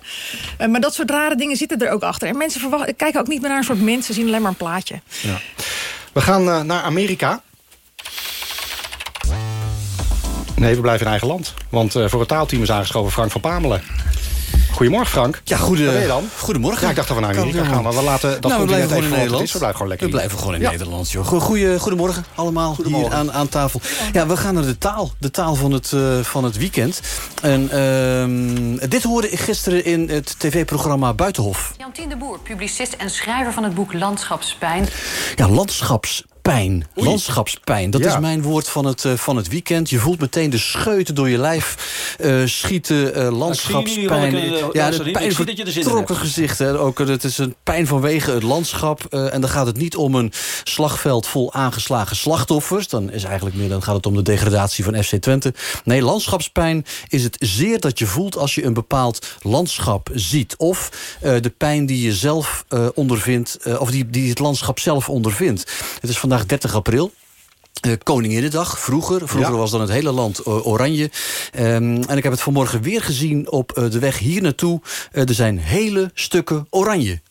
hè. Maar dat soort rare dingen zitten er ook achter. En mensen verwachten, kijken ook niet meer naar een soort mensen. Ze zien alleen maar een plaatje. Ja. We gaan eh, naar Amerika. Nee, we blijven in eigen land. Want eh, voor het taalteam is aangeschoven Frank van Pamelen. Goedemorgen Frank. Ja, goede- Waar ben je dan? goedemorgen. Ja, ik dacht dat we naar Amerika ik gaan. Maar we laten dat nou, we blijven gewoon in Nederland. is. We blijven gewoon lekker We blijven gewoon in Ja. Nederland, joh. Go- Goeie, goedemorgen allemaal hier aan, aan tafel. Ja, we gaan naar de taal. De taal van het, eh, van het weekend. En ehm, dit hoorde ik gisteren in het tv-programma Buitenhof. Jantien de Boer, publicist en schrijver van het boek Landschapspijn. Ja, landschapspijn. Landschapspijn, dat Ja. is mijn woord van het, eh, van het weekend. Je voelt meteen de scheuten door je lijf eh, schieten, eh, landschapspijn. wel, eh, ja, de pijn zie dat je er zin in vertrokken hebt. gezicht. Hè. Ook, het is een pijn vanwege het landschap. en dan gaat het niet om een slagveld vol aangeslagen slachtoffers. Dan, is eigenlijk meer, dan gaat het om de degradatie van FC Twente. Nee, landschapspijn is het zeer dat je voelt als je een bepaald landschap ziet. Of de pijn die je zelf ondervindt, of die, die het landschap zelf ondervindt. Het is vandaag 30 april. Eh, Koninginnedag, vroeger. Vroeger Ja. was dan het hele land eh, oranje. Ehm, en ik heb het vanmorgen weer gezien op eh, de weg hier naartoe. Er zijn hele stukken oranje.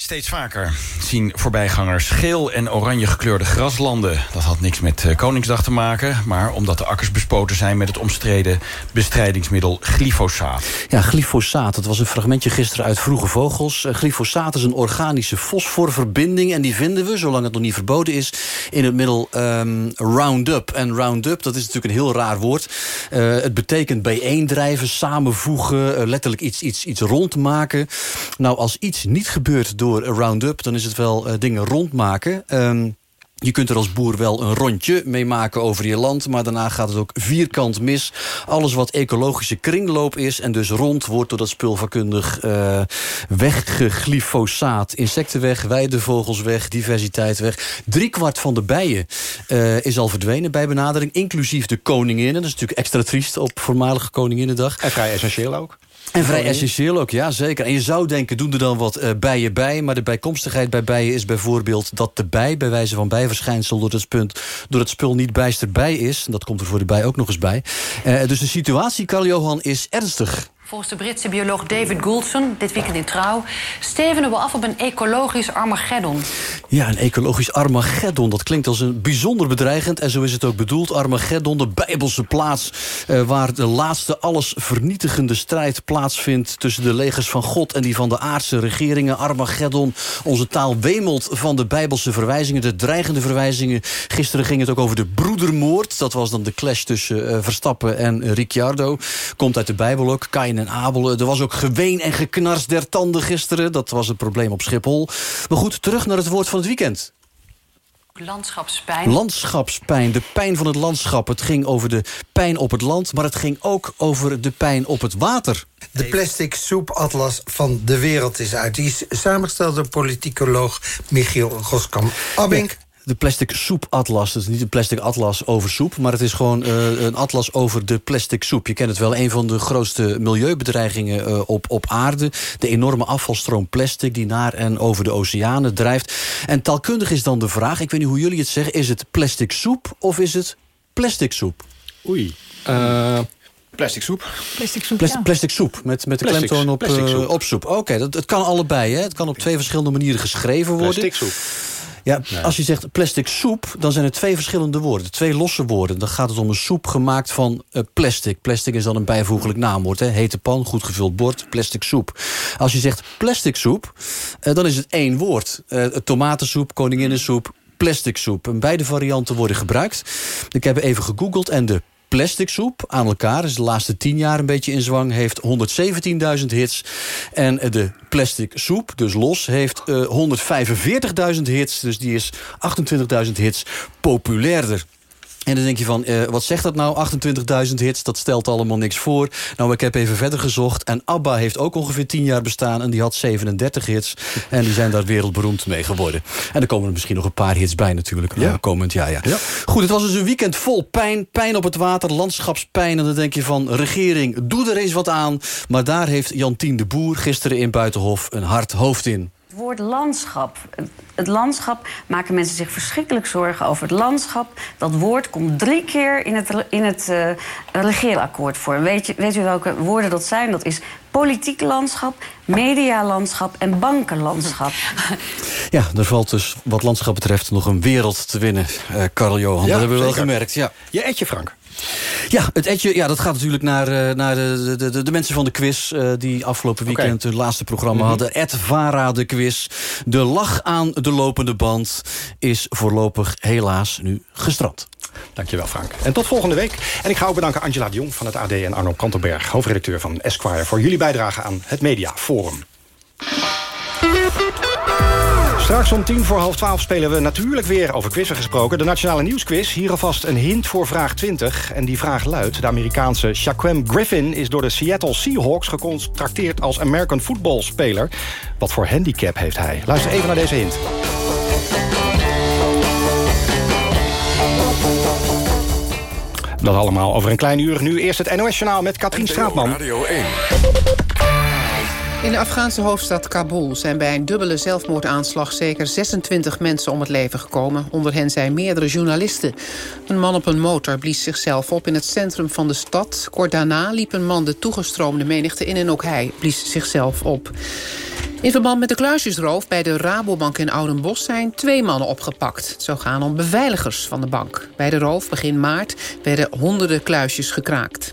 Steeds vaker zien voorbijgangers geel en oranje gekleurde graslanden. Dat had niks met eh, Koningsdag te maken... maar omdat de akkers bespoten zijn met het omstreden bestrijdingsmiddel glyfosaat. Ja, glyfosaat. Dat was een fragmentje gisteren uit Vroege Vogels. Eh, glyfosaat is een organische fosforverbinding. En die vinden we, zolang het nog niet verboden is... in het middel ehm, Roundup. En Roundup, dat is natuurlijk een heel raar woord. Eh, het betekent bijeendrijven, samenvoegen... letterlijk iets, iets, iets rondmaken. Nou, als iets niet gebeurt door Roundup... dan is het wel eh, dingen rondmaken... Ehm, je kunt er als boer wel een rondje mee maken over je land... maar daarna gaat het ook vierkant mis. Alles wat ecologische kringloop is en dus rond... wordt door dat spul vakkundig eh weggeglyfosaat. Insecten weg, weidevogels weg, diversiteit weg. Driekwart van de bijen eh, is al verdwenen bij benadering... inclusief de koninginnen. Dat is natuurlijk extra triest op voormalige Koninginnedag. En vrij essentieel ook. En vrij Koningin. essentieel ook, ja zeker. En je zou denken, doen er dan wat eh, bijen bij... maar de bijkomstigheid bij bijen is bijvoorbeeld dat de bij... bij wijze van bijverschijnsel door het, spunt, door het spul niet bijster bij is. En dat komt er voor de bij ook nog eens bij. Eh, dus de situatie, Karl-Johan, is ernstig. Volgens de Britse bioloog David Goulson, dit weekend in Trouw... stevenen we af op een ecologisch Armageddon. Ja, een ecologisch Armageddon. Dat klinkt als een bijzonder bedreigend. En zo is het ook bedoeld. Armageddon, de bijbelse plaats... eh, waar de laatste alles vernietigende strijd plaatsvindt... tussen de legers van God en die van de aardse regeringen. Armageddon, onze taal wemelt van de bijbelse verwijzingen... de dreigende verwijzingen. Gisteren ging het ook over de broedermoord. Dat was dan de clash tussen eh, Verstappen en Ricciardo. Komt uit de Bijbel ook, Kain en Abel. Er was ook geween en geknars der tanden gisteren. Dat was het probleem op Schiphol. Maar goed, terug naar het woord van het weekend. Landschapspijn. Landschapspijn, de pijn van het landschap. Het ging over de pijn op het land, maar het ging ook over de pijn op het water. De plastic soepatlas van de wereld is uit. Die is samengesteld door politicoloog Michiel Goskamp-Abink. De plastic soepatlas. Dat is niet een plastic atlas over soep... maar het is gewoon eh, een atlas over de plastic soep. Je kent het wel, een van de grootste milieubedreigingen eh, op, op aarde. De enorme afvalstroom plastic die naar en over de oceanen drijft. En taalkundig is dan de vraag, ik weet niet hoe jullie het zeggen... is het plastic soep of is het plastic soep? Oei. Eh, Plastic soep. Plastic soep, Plastic, plastic soep, met, met de klemtoon op, plastic soep. op soep. Oké, dat het kan allebei. Hè? Het kan op twee verschillende manieren geschreven worden. Plastic soep. Ja, als je zegt plastic soep, dan zijn er twee verschillende woorden. Twee losse woorden. Dan gaat het om een soep gemaakt van eh, plastic. Plastic is dan een bijvoeglijk naamwoord. Hè? Hete pan, goed gevuld bord, plastic soep. Als je zegt plastic soep, eh, dan is het één woord. Eh, tomatensoep, koninginnensoep, plastic soep. En beide varianten worden gebruikt. Ik heb even gegoogeld en de Plastic soep aan elkaar, is de laatste tien jaar een beetje in zwang... heeft 117.000 hits. En eh, de plastic soep, dus los, heeft eh 145.000 hits. Dus die is 28.000 hits populairder. En dan denk je van, eh, wat zegt dat nou? 28.000 hits, dat stelt allemaal niks voor. Nou, ik heb even verder gezocht. En ABBA heeft ook ongeveer 10 jaar bestaan. En die had 37 hits. En die zijn daar wereldberoemd mee geworden. En er komen er misschien nog een paar hits bij natuurlijk. eh, komend jaar, ja. Goed, het was dus een weekend vol pijn. Pijn op het water, landschapspijn. En dan denk je van, regering, doe er eens wat aan. Maar daar heeft Jantien de Boer gisteren in Buitenhof een hard hoofd in. Het woord landschap. Het- landschap maken mensen zich verschrikkelijk zorgen over het landschap. Dat woord komt drie keer in het, in het eh, regeerakkoord voor. Weet, je, weet u welke woorden dat zijn? Dat is politiek landschap, medialandschap en bankenlandschap. Ja, er valt dus wat landschap betreft nog een wereld te winnen, eh Karl Johan. Ja, dat hebben we wel gemerkt, ja. Je etje, Frank. Ja, het etje, ja, dat gaat natuurlijk naar, eh, naar de, de, de, de mensen van de quiz... eh, die afgelopen weekend hun laatste programma Mhm. hadden. Ed Vara de quiz. De lach aan de lopende band is voorlopig helaas nu gestrand. Dankjewel, Frank. En tot volgende week. En ik ga ook bedanken Angela de Jong van het AD... en Arno Kantelberg, hoofdredacteur van Esquire... voor jullie bijdrage aan het Media Forum. Straks om tien voor half twaalf spelen we natuurlijk weer over quizzen gesproken. De Nationale Nieuwsquiz. Hier alvast een hint voor vraag 20. En die vraag luidt... de Amerikaanse Shaquem Griffin is door de Seattle Seahawks... gecontracteerd als American Football speler. Wat voor handicap heeft hij? Luister even naar deze hint. Dat allemaal over een klein uur. Nu eerst het NOS-journaal met Katrien Straatman. Radio 1. In de Afghaanse hoofdstad Kabul zijn bij een dubbele zelfmoordaanslag... zeker 26 mensen om het leven gekomen. Onder hen zijn meerdere journalisten. Een man op een motor blies zichzelf op in het centrum van de stad. Kort daarna liep een man de toegestroomde menigte in... en ook hij blies zichzelf op. In verband met de kluisjesroof bij de Rabobank in Oudenbosch... zijn twee mannen opgepakt. Zou gaan om beveiligers van de bank. Bij de roof begin maart werden honderden kluisjes gekraakt.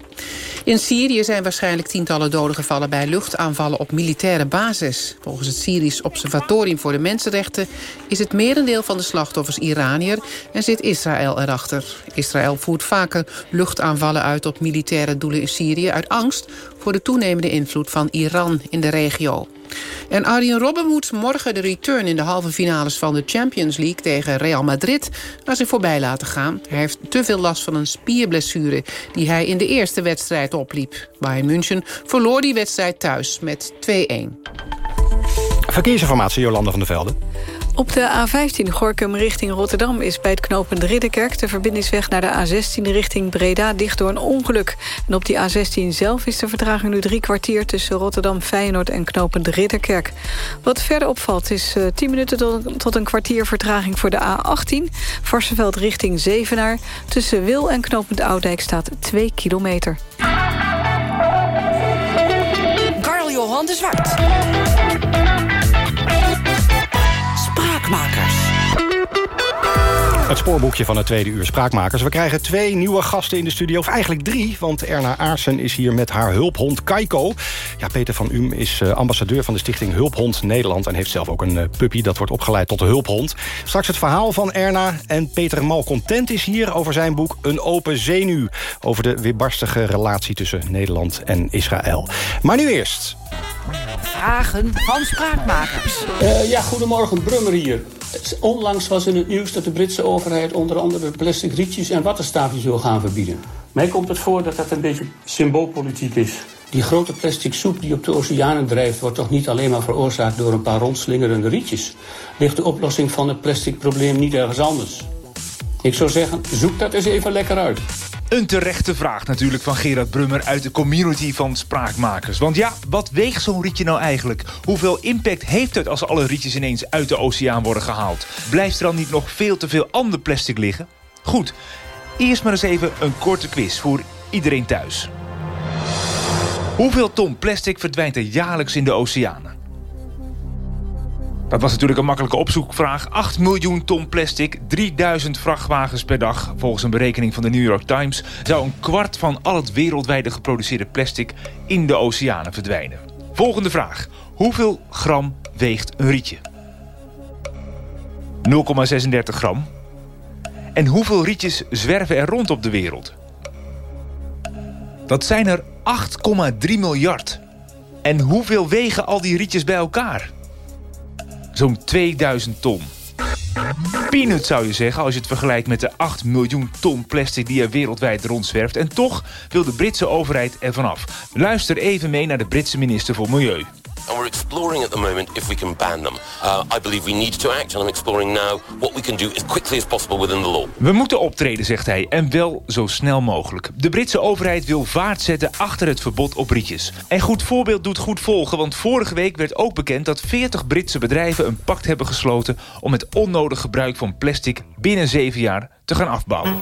In Syrië zijn waarschijnlijk tientallen doden gevallen... bij luchtaanvallen op militaire basis. Volgens het Syrisch Observatorium voor de Mensenrechten... is het merendeel van de slachtoffers Iranier... en zit Israël erachter. Israël voert vaker luchtaanvallen uit op militaire doelen in Syrië... uit angst voor de toenemende invloed van Iran in de regio. En Arjen Robben moet morgen de return in de halve finales van de Champions League tegen Real Madrid naar zich voorbij laten gaan. Hij heeft te veel last van een spierblessure die hij in de eerste wedstrijd opliep. Bayern München verloor die wedstrijd thuis met 2-1. Verkeersinformatie, Jolanda van der Velde. Op de A15 Gorkum richting Rotterdam is bij het knooppunt Ridderkerk... de verbindingsweg naar de A16 richting Breda dicht door een ongeluk. En op die A16 zelf is de vertraging nu drie kwartier... tussen Rotterdam, Feyenoord en knooppunt Ridderkerk. Wat verder opvalt is eh 10 minuten tot, een kwartier vertraging voor de A18... Varsenveld richting Zevenaar. Tussen Wil en knooppunt Oudijk staat 2 kilometer. Karl Johan de Zwart. Spraakmakers. Het spoorboekje van het tweede uur Spraakmakers. We krijgen twee nieuwe gasten in de studio. Of eigenlijk drie, want Erna Aarsen is hier met haar hulphond Kaiko. Ja, Peter van Um is eh, ambassadeur van de stichting Hulphond Nederland... en heeft zelf ook een eh, puppy dat wordt opgeleid tot de hulphond. Straks het verhaal van Erna en Peter Malcontent is hier... over zijn boek Een open zenuw. Over de weerbarstige relatie tussen Nederland en Israël. Maar nu eerst... Vragen van Spraakmakers. Eh, ja, goedemorgen, Brummer hier. Onlangs was in het nieuws dat de Britse overheid onder andere plastic rietjes en wattenstaafjes wil gaan verbieden. Mij komt het voor dat dat een beetje symboolpolitiek is. Die grote plastic soep die op de oceanen drijft, wordt toch niet alleen maar veroorzaakt door een paar rondslingerende rietjes? Ligt de oplossing van het plastic probleem niet ergens anders? Ik zou zeggen, zoek dat eens even lekker uit. Een terechte vraag natuurlijk van Gerard Brummer uit de community van spraakmakers. Want ja, wat weegt zo'n rietje nou eigenlijk? Hoeveel impact heeft het als alle rietjes ineens uit de oceaan worden gehaald? Blijft er dan niet nog veel te veel ander plastic liggen? Goed, eerst maar eens even een korte quiz voor iedereen thuis. Hoeveel ton plastic verdwijnt er jaarlijks in de oceanen? Dat was natuurlijk een makkelijke opzoekvraag. 8 miljoen ton plastic, 3000 vrachtwagens per dag. Volgens een berekening van de New York Times... zou een kwart van al het wereldwijde geproduceerde plastic... in de oceanen verdwijnen. Volgende vraag. Hoeveel gram weegt een rietje? 0,36 gram. En hoeveel rietjes zwerven er rond op de wereld? Dat zijn er 8,3 miljard. En hoeveel wegen al die rietjes bij elkaar? Zo'n 2000 ton. Peanut zou je zeggen als je het vergelijkt met de 8 miljoen ton plastic die er wereldwijd rondzwerft. En toch wil de Britse overheid er vanaf. Luister even mee naar de Britse minister voor Milieu. And we're exploring at the moment if we can ban them. Uh, I believe we need to act, and I'm exploring now what we can do as quickly as possible within the law. We moeten optreden, zegt hij, en wel zo snel mogelijk. De Britse overheid wil vaart zetten achter het verbod op rietjes. En goed voorbeeld doet goed volgen, want vorige week werd ook bekend... dat 40 Britse bedrijven een pact hebben gesloten... om het onnodig gebruik van plastic binnen zeven jaar te gaan afbouwen.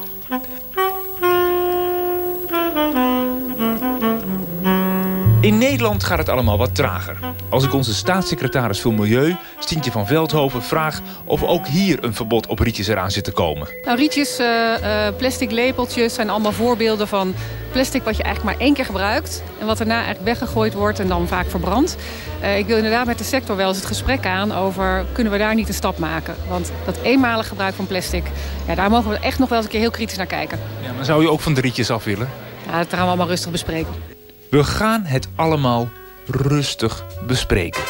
In Nederland gaat het allemaal wat trager. Als ik onze staatssecretaris voor Milieu, Stientje van Veldhoven, vraag... of ook hier een verbod op rietjes eraan zit te komen. Nou, rietjes, eh, plastic lepeltjes zijn allemaal voorbeelden van plastic wat je eigenlijk maar één keer gebruikt. En wat daarna eigenlijk weggegooid wordt en dan vaak verbrandt. Eh, ik wil inderdaad met de sector wel eens het gesprek aan over... kunnen we daar niet een stap maken? Want dat eenmalig gebruik van plastic... Ja, daar mogen we echt nog wel eens een keer heel kritisch naar kijken. Ja, maar zou je ook van de rietjes af willen? Ja, dat gaan we allemaal rustig bespreken. We gaan het allemaal rustig bespreken.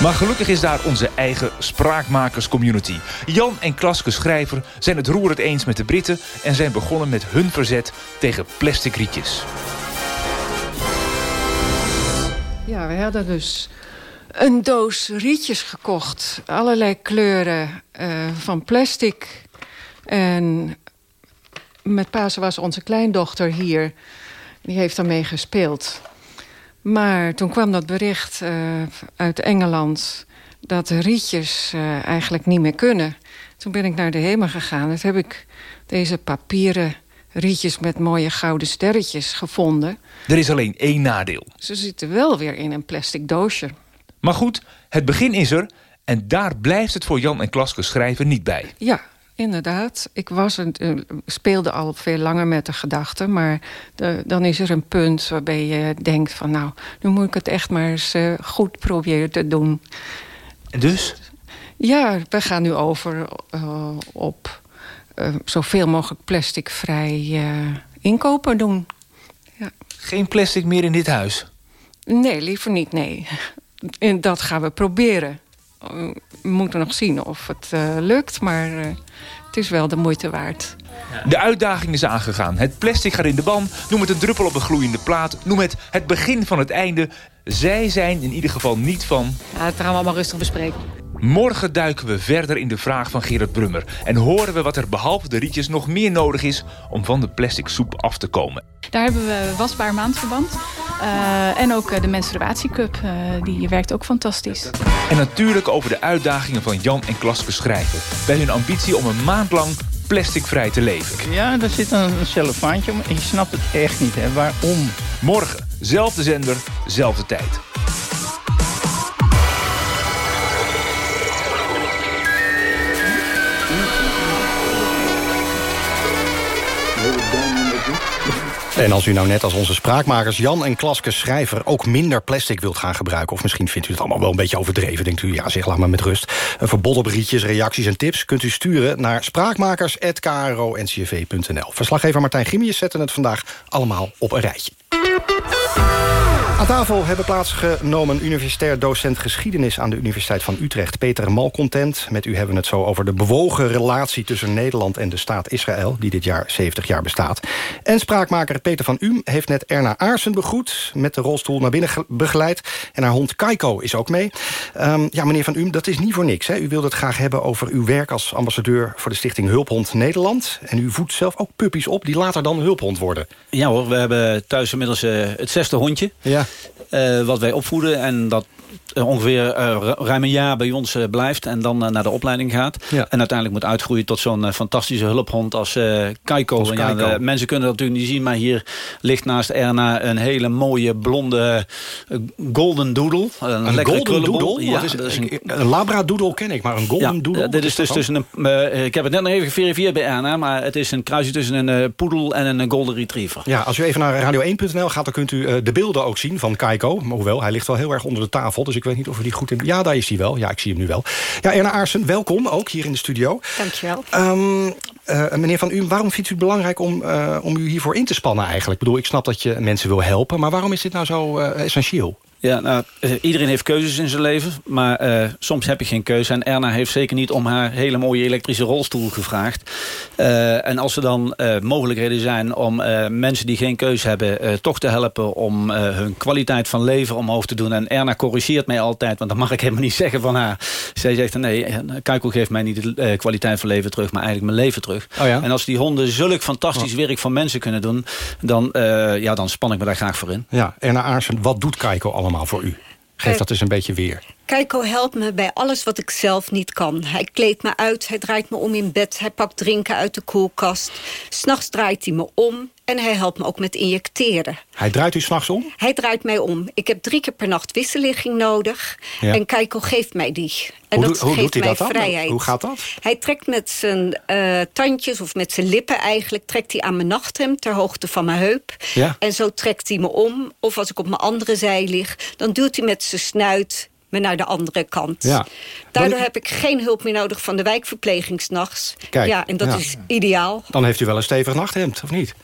Maar gelukkig is daar onze eigen spraakmakers-community. Jan en Klaske Schrijver zijn het roerend eens met de Britten... en zijn begonnen met hun verzet tegen plastic rietjes. Ja, we hadden dus een doos rietjes gekocht. Allerlei kleuren uh, van plastic. En met Pasen was onze kleindochter hier. Die heeft daarmee gespeeld. Maar toen kwam dat bericht uh, uit Engeland... dat de rietjes uh, eigenlijk niet meer kunnen. Toen ben ik naar de HEMA gegaan. Toen heb ik deze papieren rietjes met mooie gouden sterretjes gevonden. Er is alleen één nadeel. Ze zitten wel weer in een plastic doosje. Maar goed, het begin is er... en daar blijft het voor Jan en Klaske schrijven niet bij. Ja, inderdaad. Ik was een, uh, speelde al veel langer met de gedachte... maar de, dan is er een punt waarbij je denkt van... nou, nu moet ik het echt maar eens uh, goed proberen te doen. En dus? Ja, we gaan nu over uh, op zoveel mogelijk plasticvrij inkopen doen. Ja. Geen plastic meer in dit huis? Nee, liever niet, nee. En dat gaan we proberen we moeten nog zien of het lukt, maar het is wel de moeite waard. De uitdaging is aangegaan. Het plastic gaat in de ban. Noem het een druppel op een gloeiende plaat. Noem het het begin van het einde. Zij zijn in ieder geval niet van... Ja, dat gaan we allemaal rustig bespreken. Morgen duiken we verder in de vraag van Gerard Brummer... en horen we wat er behalve de rietjes nog meer nodig is... om van de plastic soep af te komen. Daar hebben we wasbaar maandverband. Uh, en ook de menstruatiecup, uh, die werkt ook fantastisch. En natuurlijk over de uitdagingen van Jan en Klaske schrijven. Bij hun ambitie om een maand lang plasticvrij te leven. Ja, daar zit een, een cellofaantje om. Je snapt het echt niet, hè. Waarom? Morgen, zelfde zender, zelfde tijd. En als u nou net als onze spraakmakers Jan en Klaske Schrijver... ook minder plastic wilt gaan gebruiken... of misschien vindt u het allemaal wel een beetje overdreven... denkt u, ja zeg, laat maar met rust. Een verbod op rietjes, reacties en tips kunt u sturen... naar spraakmakers.kro.ncv.nl. Verslaggever Martijn Gimius zette het vandaag allemaal op een rijtje. Aan tafel hebben plaatsgenomen universitair docent geschiedenis... aan de Universiteit van Utrecht, Peter Malcontent. Met u hebben we het zo over de bewogen relatie tussen Nederland en de staat Israël... die dit jaar 70 jaar bestaat. En spraakmaker Peter van Uhm heeft net Erna Aarsen begroet... met de rolstoel naar binnen begeleid. En haar hond Kaiko is ook mee. Um, ja, meneer van Uhm, dat is niet voor niks. Hè? U wilde het graag hebben over uw werk als ambassadeur... voor de stichting Hulphond Nederland. En u voedt zelf ook puppies op die later dan hulphond worden. Ja hoor, we hebben thuis inmiddels uh, het zesde hondje. Ja. Uh, wat wij opvoeden. En dat ongeveer ruim een jaar bij ons blijft... en dan naar de opleiding gaat. En uiteindelijk moet uitgroeien tot zo'n fantastische hulphond als Kaiko. Als Ja, Kaiko. de mensen kunnen dat natuurlijk niet zien... maar hier ligt naast Erna een hele mooie blonde golden doodle. Een, Een lekkere golden doodle? Ja, is, een, labradoodle ken ik, maar een golden ja, doodle? eh, dit is dus tussen een. eh, ik heb het net nog even geverifieerd bij Erna, maar het is een kruisje tussen een eh, poedel en een eh, golden retriever. Ja, als u even naar radio1.nl gaat, dan kunt u eh, de beelden ook zien van Kaiko. Maar hoewel, hij ligt wel heel erg onder de tafel, dus ik weet niet of we die goed in... Ja, daar is hij wel. Ja, ik zie hem nu wel. Ja, Erna Aarsen, welkom, ook hier in de studio. Dankjewel. Ehm eh, meneer Van U, waarom vindt u het belangrijk om, eh, om u hiervoor in te spannen eigenlijk? Ik bedoel, ik snap dat je mensen wil helpen, maar waarom is dit nou zo eh, essentieel? Ja, nou, eh, iedereen heeft keuzes in zijn leven, maar eh, soms heb je geen keuze. En Erna heeft zeker niet om haar hele mooie elektrische rolstoel gevraagd. Eh, en als er dan eh, mogelijkheden zijn om mensen die geen keuze hebben... toch te helpen om hun kwaliteit van leven omhoog te doen. En Erna corrigeert mij altijd, want dat mag ik helemaal niet zeggen van haar. Zij zegt, nee, Kuikel geeft mij niet de kwaliteit van leven terug... maar eigenlijk mijn leven terug. Oh ja? En als die honden zulk fantastisch werk van mensen kunnen doen... Dan, ja, dan span ik me daar graag voor in. Ja, Erna Aarsen, wat doet Kaiko allemaal voor u? Geef dat eens een beetje weer. Keiko helpt me bij alles wat ik zelf niet kan. Hij kleedt me uit, hij draait me om in bed... hij pakt drinken uit de koelkast. S'nachts draait hij me om en hij helpt me ook met injecteren. Hij draait u s'nachts om? Hij draait mij om. Ik heb drie keer per nacht wisselligging nodig. Ja. En Keiko geeft mij die. En Hoe dat hoe geeft doet hij mij dat dan? vrijheid. Hoe gaat dat? Hij trekt met zijn eh, tandjes of met zijn lippen eigenlijk... trekt hij aan mijn nachthemd ter hoogte van mijn heup. Ja. En zo trekt hij me om. Of als ik op mijn andere zij lig... dan duwt hij met zijn snuit naar de andere kant. Ja. Daardoor heb ik geen hulp meer nodig van de wijkverpleging s'nachts. Ja, en dat ja. is ideaal. Dan heeft u wel een stevig nachthemd, of niet?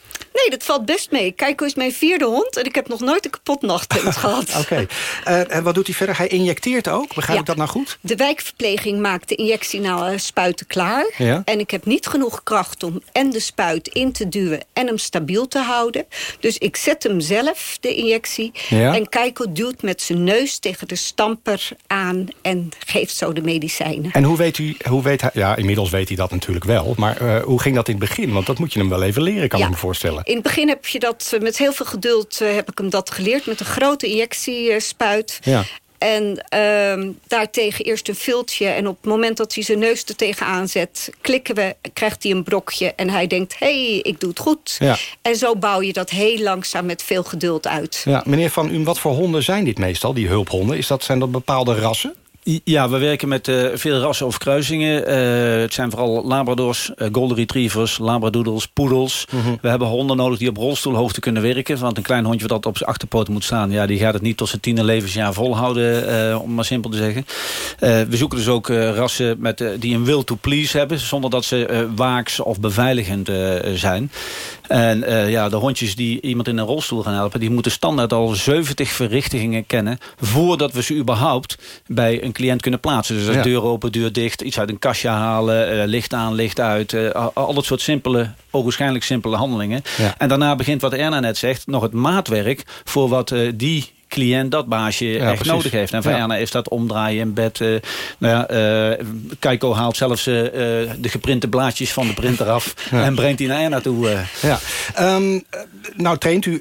Nee, dat valt best mee. Keiko is mijn vierde hond... en ik heb nog nooit een kapot nachthemd gehad. Oké. Eh, en wat doet hij verder? Hij injecteert ook. Begrijp Ja. ik dat nou goed? De wijkverpleging maakt de injectie nou eh, spuiten klaar. Ja. En ik heb niet genoeg kracht om en de spuit in te duwen... en hem stabiel te houden. Dus ik zet hem zelf, de injectie. Ja. En Keiko duwt met zijn neus tegen de stamper aan... en geeft zo de medicijnen. En hoe weet u, hoe weet hij, ja, inmiddels weet hij dat natuurlijk wel. Maar eh, hoe ging dat in het begin? Want dat moet je hem wel even leren, kan Ja. ik me voorstellen. In het begin heb je dat eh, met heel veel geduld eh, heb ik hem dat geleerd. Met een grote injectiespuit. Ja. En ehm daartegen eerst een viltje. En op het moment dat hij zijn neus er tegenaan zet... klikken we, krijgt hij een brokje. En hij denkt, hé, hey, ik doe het goed. Ja. En zo bouw je dat heel langzaam met veel geduld uit. Ja, meneer Van U, wat voor honden zijn dit meestal, die hulphonden? Is dat, zijn dat bepaalde rassen? Ja, we werken met eh, veel rassen of kruisingen. Eh, het zijn vooral labradors, eh, golden retrievers, labradoodles, poedels. Mhm. We hebben honden nodig die op rolstoelhoogte kunnen werken. Want een klein hondje dat op zijn achterpoten moet staan... Ja, die gaat het niet tot zijn tiende levensjaar volhouden, om maar simpel te zeggen. We zoeken dus ook rassen met, die een will to please hebben... zonder dat ze waaks of beveiligend zijn. En eh, ja, de hondjes die iemand in een rolstoel gaan helpen... die moeten standaard al 70 verrichtingen kennen... voordat we ze überhaupt bij een cliënt kunnen plaatsen. Dus als Ja. deur open, deur dicht, iets uit een kastje halen... eh, licht aan, licht uit. eh, al, dat soort simpele, ogenschijnlijk simpele handelingen. Ja. En daarna begint wat Erna net zegt... nog het maatwerk voor wat die cliënt, dat baasje, echt precies. nodig heeft. En voor Ja. Erna is dat omdraaien in bed. eh nou ja, eh, Keiko haalt zelfs eh, de geprinte blaadjes van de printer af... En brengt die naar Erna toe. Ja. Ehm, eh, nou traint u,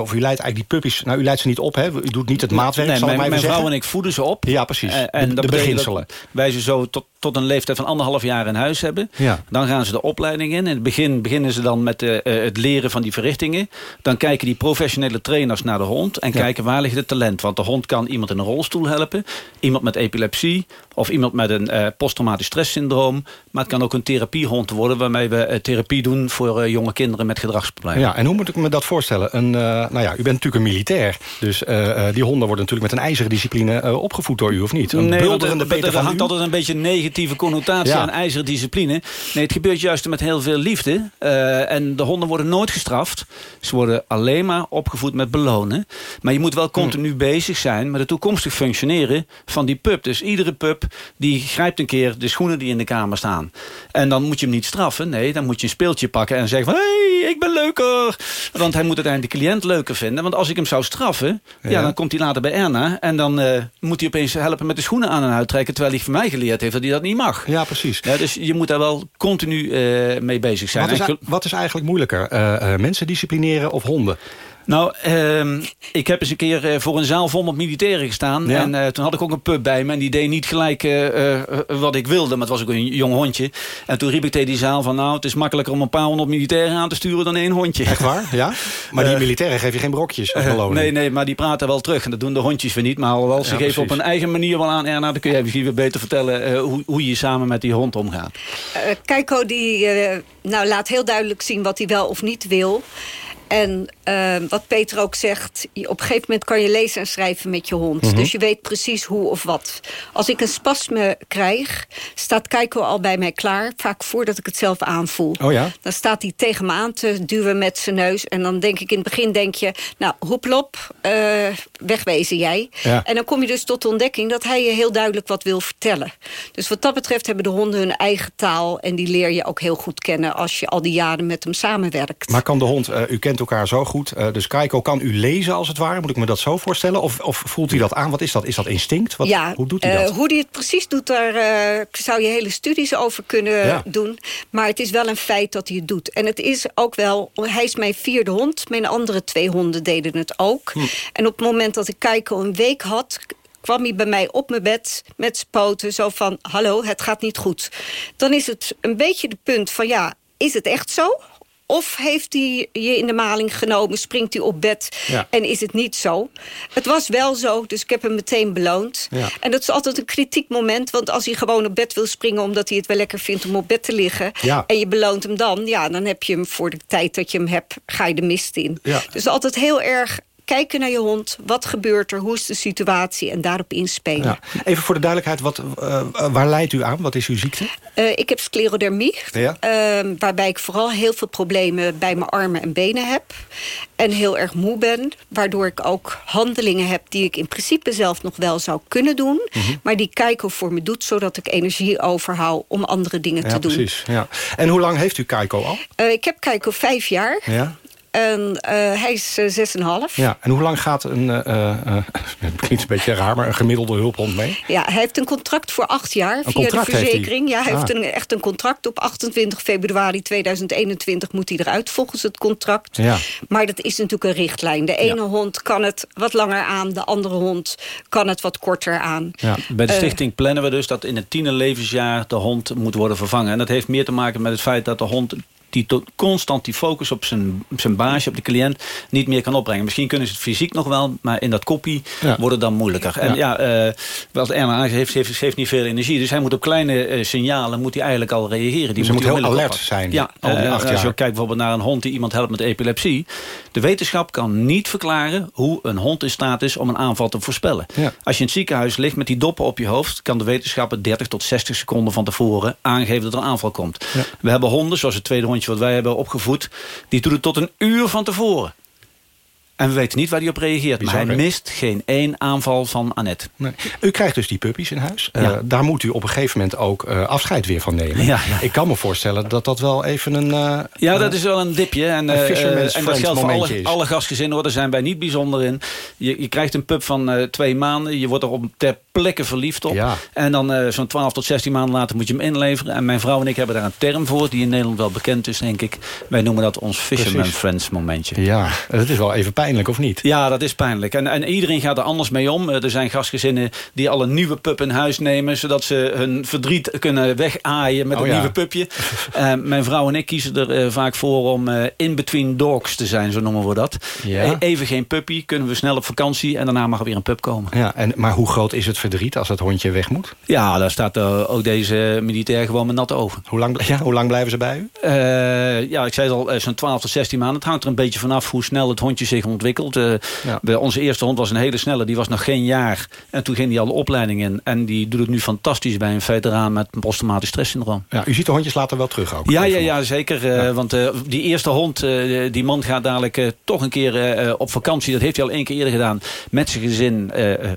of u leidt eigenlijk die puppies... Nou, u leidt ze niet op, hè? U doet niet het maatwerk, Nee, zal ik mijn, mijn vrouw en ik voeden ze op. Ja, precies. De- en de betekent beginselen. wij ze zo tot, tot een leeftijd van anderhalf jaar in huis hebben. Ja. Dan gaan ze de opleiding in. In het begin beginnen ze dan met het leren van die verrichtingen. Dan kijken die professionele trainers naar de hond. En Ja. kijken waar ligt het talent. Want de hond kan iemand in een rolstoel helpen. Iemand met epilepsie. Of iemand met een eh, posttraumatisch stresssyndroom. Maar het kan ook een therapiehond worden. Waarmee we eh, therapie doen voor eh, jonge kinderen met gedragsproblemen. Ja, en hoe moet ik me dat voorstellen? Een, nou ja, u bent natuurlijk een militair. Dus die honden worden natuurlijk met een ijzeren discipline opgevoed door u, of niet? Een Nee, bulderende er, Peter er van hangt U? altijd een beetje een negatieve connotatie Ja. aan ijzeren discipline. Nee, het gebeurt juist met heel veel liefde. En de honden worden nooit gestraft. Ze worden alleen maar opgevoed met belonen. Maar je moet wel continu Hmm. bezig zijn met het toekomstig functioneren van die pup. Dus iedere pup die grijpt een keer de schoenen die in de kamer staan. En dan moet je hem niet straffen. Nee, dan moet je een speeltje pakken en zeggen van... hey, ik ben leuker. Want hij moet uiteindelijk de cliënt leuker vinden. Want als ik hem zou straffen, ja. Ja. dan komt hij later bij Erna. En dan eh, moet hij opeens helpen met de schoenen aan en uittrekken... terwijl hij van mij geleerd heeft dat hij dat niet mag. Ja, precies. Ja, dus je moet daar wel continu eh, mee bezig zijn. Wat is, wat is eigenlijk moeilijker? Eh, mensen disciplineren of honden? Nou, ehm, ik heb eens een keer eh, voor een zaal vol met militairen gestaan. Ja. En eh, toen had ik ook een pup bij me. En die deed niet gelijk eh, wat ik wilde. Maar het was ook een jong hondje. En toen riep ik tegen die zaal van... nou, het is makkelijker om een paar honderd militairen aan te sturen dan één hondje. Echt waar? Ja? Maar die militairen geef je geen brokjes als beloning. nee, nee, maar die praten wel terug. En dat doen de hondjes weer niet. Maar alhoewel, ze Ja, geven op een eigen manier wel aan. Erna, dan kun jij misschien weer beter vertellen... eh, hoe, hoe je samen met die hond omgaat. Keiko die, eh, nou, laat heel duidelijk zien wat hij wel of niet wil. En eh, wat Peter ook zegt, op een gegeven moment kan je lezen en schrijven met je hond. Mhm. Dus je weet precies hoe of wat. Als ik een spasme krijg, staat Keiko al bij mij klaar. Vaak voordat ik het zelf aanvoel. Oh ja? Dan staat hij tegen me aan te duwen met zijn neus. En dan denk ik in het begin, denk je... nou, hoeplop, eh, wegwezen jij. Ja. En dan kom je dus tot de ontdekking dat hij je heel duidelijk wat wil vertellen. Dus wat dat betreft hebben de honden hun eigen taal... en die leer je ook heel goed kennen als je al die jaren met hem samenwerkt. Maar kan de hond, eh, u kent elkaar zo goed... eh, dus Kaiko kan u lezen als het ware? Moet ik me dat zo voorstellen? Of, of voelt hij dat aan? Wat is dat? Is dat instinct? Wat, ja, hoe doet hij eh, dat? hoe hij het precies doet, daar eh, zou je hele studies over kunnen Ja. doen. Maar het is wel een feit dat hij het doet. En het is ook wel, hij is mijn vierde hond. Mijn andere twee honden deden het ook. Hm. En op het moment dat ik Keiko een week had kwam hij bij mij op mijn bed met zijn poten. Zo van, hallo, het gaat niet goed. Dan is het een beetje de punt van, ja, is het echt zo? Of heeft hij je in de maling genomen, springt hij op bed Ja. en is het niet zo? Het was wel zo, dus ik heb hem meteen beloond. Ja. En dat is altijd een kritiek moment, want als hij gewoon op bed wil springen... omdat hij het wel lekker vindt om op bed te liggen... Ja. en je beloont hem dan, ja, dan heb je hem voor de tijd dat je hem hebt... ga je de mist in. Dus altijd heel erg kijken naar je hond. Wat gebeurt er? Hoe is de situatie? En daarop inspelen. Ja. Even voor de duidelijkheid, wat, eh, waar leidt u aan? Wat is uw ziekte? Eh, ik heb sclerodermie, Ja. ehm, waarbij ik vooral heel veel problemen bij mijn armen en benen heb. En heel erg moe ben, waardoor ik ook handelingen heb die ik in principe zelf nog wel zou kunnen doen. Mhm. Maar die Keiko voor me doet, zodat ik energie overhoud om andere dingen Ja, te doen. precies. Ja. En hoe lang heeft u Kaiko al? Eh, ik heb Keiko vijf jaar Ja. En eh, hij is eh, zes en een half. ja. En hoe lang gaat een, eh, eh, het klinkt een beetje raar, maar een gemiddelde hulphond mee? Ja, hij heeft een contract voor acht jaar via de hij? verzekering. Ja, hij Ah. heeft een, echt een contract. Op 28 februari 2021 moet hij eruit volgens het contract. Ja. Maar dat is natuurlijk een richtlijn. De ene hond kan het wat langer aan, de andere hond kan het wat korter aan. Ja, bij de Eh, stichting plannen we dus dat in het tiende levensjaar de hond moet worden vervangen. En dat heeft meer te maken met het feit dat de hond die constant die focus op zijn, zijn baasje, op de cliënt, niet meer kan opbrengen. Misschien kunnen ze het fysiek nog wel, maar in dat koppie Ja. wordt het dan moeilijker. En ja, eh wat Erna aangeeft, heeft, heeft, heeft niet veel energie. Dus hij moet op kleine eh, signalen moet hij eigenlijk al reageren. Die Dus hij moet heel onmiddellijk alert zijn, Ja, eh, als je kijkt bijvoorbeeld naar een hond die iemand helpt met epilepsie. De wetenschap kan niet verklaren hoe een hond in staat is om een aanval te voorspellen. Ja. Als je in het ziekenhuis ligt met die doppen op je hoofd... kan de wetenschapper 30 tot 60 seconden van tevoren aangeven dat er een aanval komt. Ja. We hebben honden, zoals het tweede hondje wat wij hebben opgevoed... die doet het tot een uur van tevoren. En we weten niet waar hij op reageert. Maar hij mist geen één aanval van Annette. Nee. U krijgt dus die puppies in huis. Eh, daar moet u op een gegeven moment ook eh, afscheid weer van nemen. Ja, ja. Ik kan me voorstellen dat dat wel even een... eh, Ja, dat is wel een dipje. En, een fisherman's en dat geldt voor alle, alle gastgezinnen. Hoor. Daar zijn wij niet bijzonder in. Je, je krijgt een pup van twee maanden. Je wordt er op ter plekke verliefd op. Ja. En dan eh, zo'n 12 tot 16 maanden later moet je hem inleveren. En mijn vrouw en ik hebben daar een term voor... die in Nederland wel bekend is, denk ik. Wij noemen dat ons fisherman Precies. friends momentje. Ja, dat is wel even pijnlijk, of niet? Ja, dat is pijnlijk. En, en iedereen gaat er anders mee om. Eh, Er zijn gastgezinnen die al een nieuwe pup in huis nemen... zodat ze hun verdriet kunnen wegaaien met Oh een ja. nieuwe pupje. Eh, mijn vrouw en ik kiezen er vaak voor om in-between dogs te zijn, zo noemen we dat. Ja. Eh, even geen puppy, kunnen we snel op vakantie... en daarna mag er weer een pup komen. Ja, en, maar hoe groot is het verdriet als het hondje weg moet? Ja, daar staat eh, ook deze militair gewoon met natte ogen. Hoe lang, ja, hoe lang blijven ze bij u? Eh, ja, ik zei het al, eh, zo'n 12 tot 16 maanden. Het hangt er een beetje vanaf hoe snel het hondje zich ontwikkelt. Ja. bij onze eerste hond was een hele snelle, die was nog geen jaar. En toen ging hij al de opleiding in. En die doet het nu fantastisch bij een veteraan met posttraumatisch stresssyndroom. Ja, u ziet de hondjes later wel terug ook. Ja, ja, ja, zeker. Want die eerste hond, die man gaat dadelijk toch een keer op vakantie. Dat heeft hij al één keer eerder gedaan. Met zijn gezin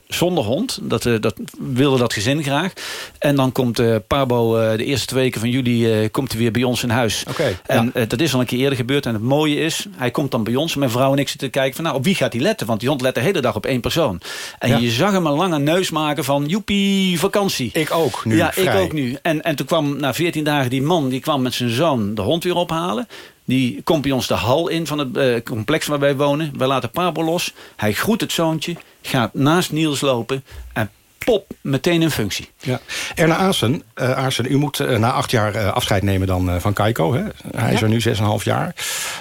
zonder hond. Dat, dat wilde dat gezin graag. En dan komt eh Pabo eh, de eerste twee weken van juli eh, komt hij weer bij ons in huis. En eh, dat is al een keer eerder gebeurd. En het mooie is, hij komt dan bij ons. Mijn vrouw en ik zitten te kijken van nou, op wie gaat hij letten? Want die hond let de hele dag op één persoon. En Ja. je zag hem een lange neus maken van joepie, vakantie. Ik ook nu, Ja, vrij. ik ook nu. En, en toen kwam na 14 dagen die man, die kwam met zijn zoon de hond weer ophalen. Die komt bij ons de hal in van het eh, complex waar wij wonen. Wij laten Pabo los. Hij groet het zoontje. Gaat naast Niels lopen. En pop, meteen in functie. Ja. Erna Aasen, uh, Aasen u moet uh, na acht jaar uh, afscheid nemen dan van Keiko. Hè? Hij is er nu 6,5 jaar.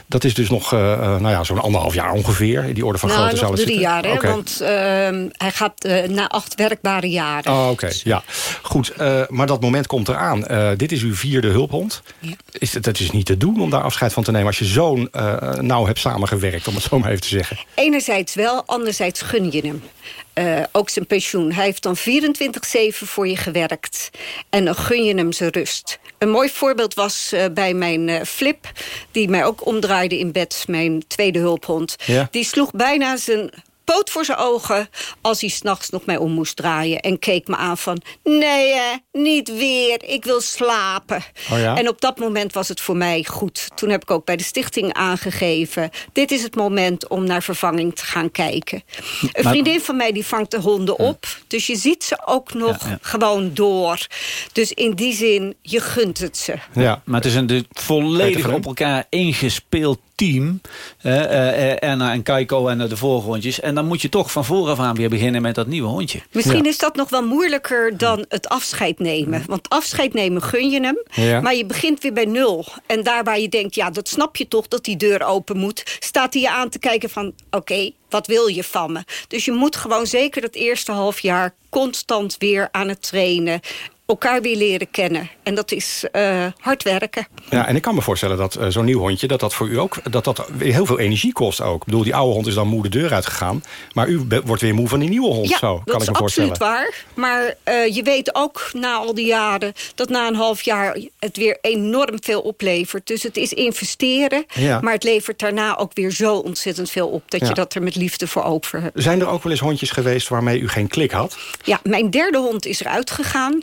Dat is dus nog nou ja, zo'n anderhalf jaar ongeveer. In die orde van nou, grootte zou het drie zitten. jaar, hè? Okay. want ehm, hij gaat na acht werkbare jaren. Oh, Oké, okay. ja. Goed, maar dat moment komt eraan. dit is uw vierde hulphond. Ja. Is, dat is niet te doen om daar afscheid van te nemen... als je zo'n nauw hebt samengewerkt, om het zo maar even te zeggen. Enerzijds wel, anderzijds gun je hem. Uh, ook zijn pensioen. Hij heeft dan 24-7 voor je gewerkt. En dan gun je hem zijn rust. Een mooi voorbeeld was uh, bij mijn uh, Flip... die mij ook omdraaide in bed, mijn tweede hulphond. Ja. Die sloeg bijna zijn poot voor zijn ogen als hij s'nachts nog mij om moest draaien. En keek me aan van, nee hè, niet weer, ik wil slapen. Oh ja? En op dat moment was het voor mij goed. Toen heb ik ook bij de stichting aangegeven... dit is het moment om naar vervanging te gaan kijken. Een Maar- vriendin van mij die vangt de honden op. Dus je ziet ze ook nog Ja, ja. gewoon door. Dus in die zin, je gunt het ze. Ja. Maar het is een de volledig op elkaar ingespeeld team. eh, eh, eh, en Keiko en de voorgrondjes. En dan moet je toch van vooraf aan weer beginnen met dat nieuwe hondje. Misschien is dat nog wel moeilijker dan het afscheid nemen. Want afscheid nemen gun je hem. Ja. Maar je begint weer bij nul. En daar waar je denkt, ja, dat snap je toch dat die deur open moet. Staat hij je aan te kijken van, oké, wat wil je van me? Dus je moet gewoon zeker dat eerste half jaar... constant weer aan het trainen. Elkaar weer leren kennen. En dat is eh, hard werken. Ja, en ik kan me voorstellen dat eh, zo'n nieuw hondje... dat dat voor u ook dat dat weer heel veel energie kost ook. Ik bedoel, die oude hond is dan moe de deur uitgegaan. Maar u wordt weer moe van die nieuwe hond. Ja, zo, dat kan is ik me voorstellen. absoluut waar. Maar eh, je weet ook na al die jaren... dat na een half jaar het weer enorm veel oplevert. Dus het is investeren. Ja. Maar het levert daarna ook weer zo ontzettend veel op... dat Ja. je dat er met liefde voor over hebt. Zijn er ook wel eens hondjes geweest waarmee u geen klik had? Ja, mijn derde hond is eruit gegaan.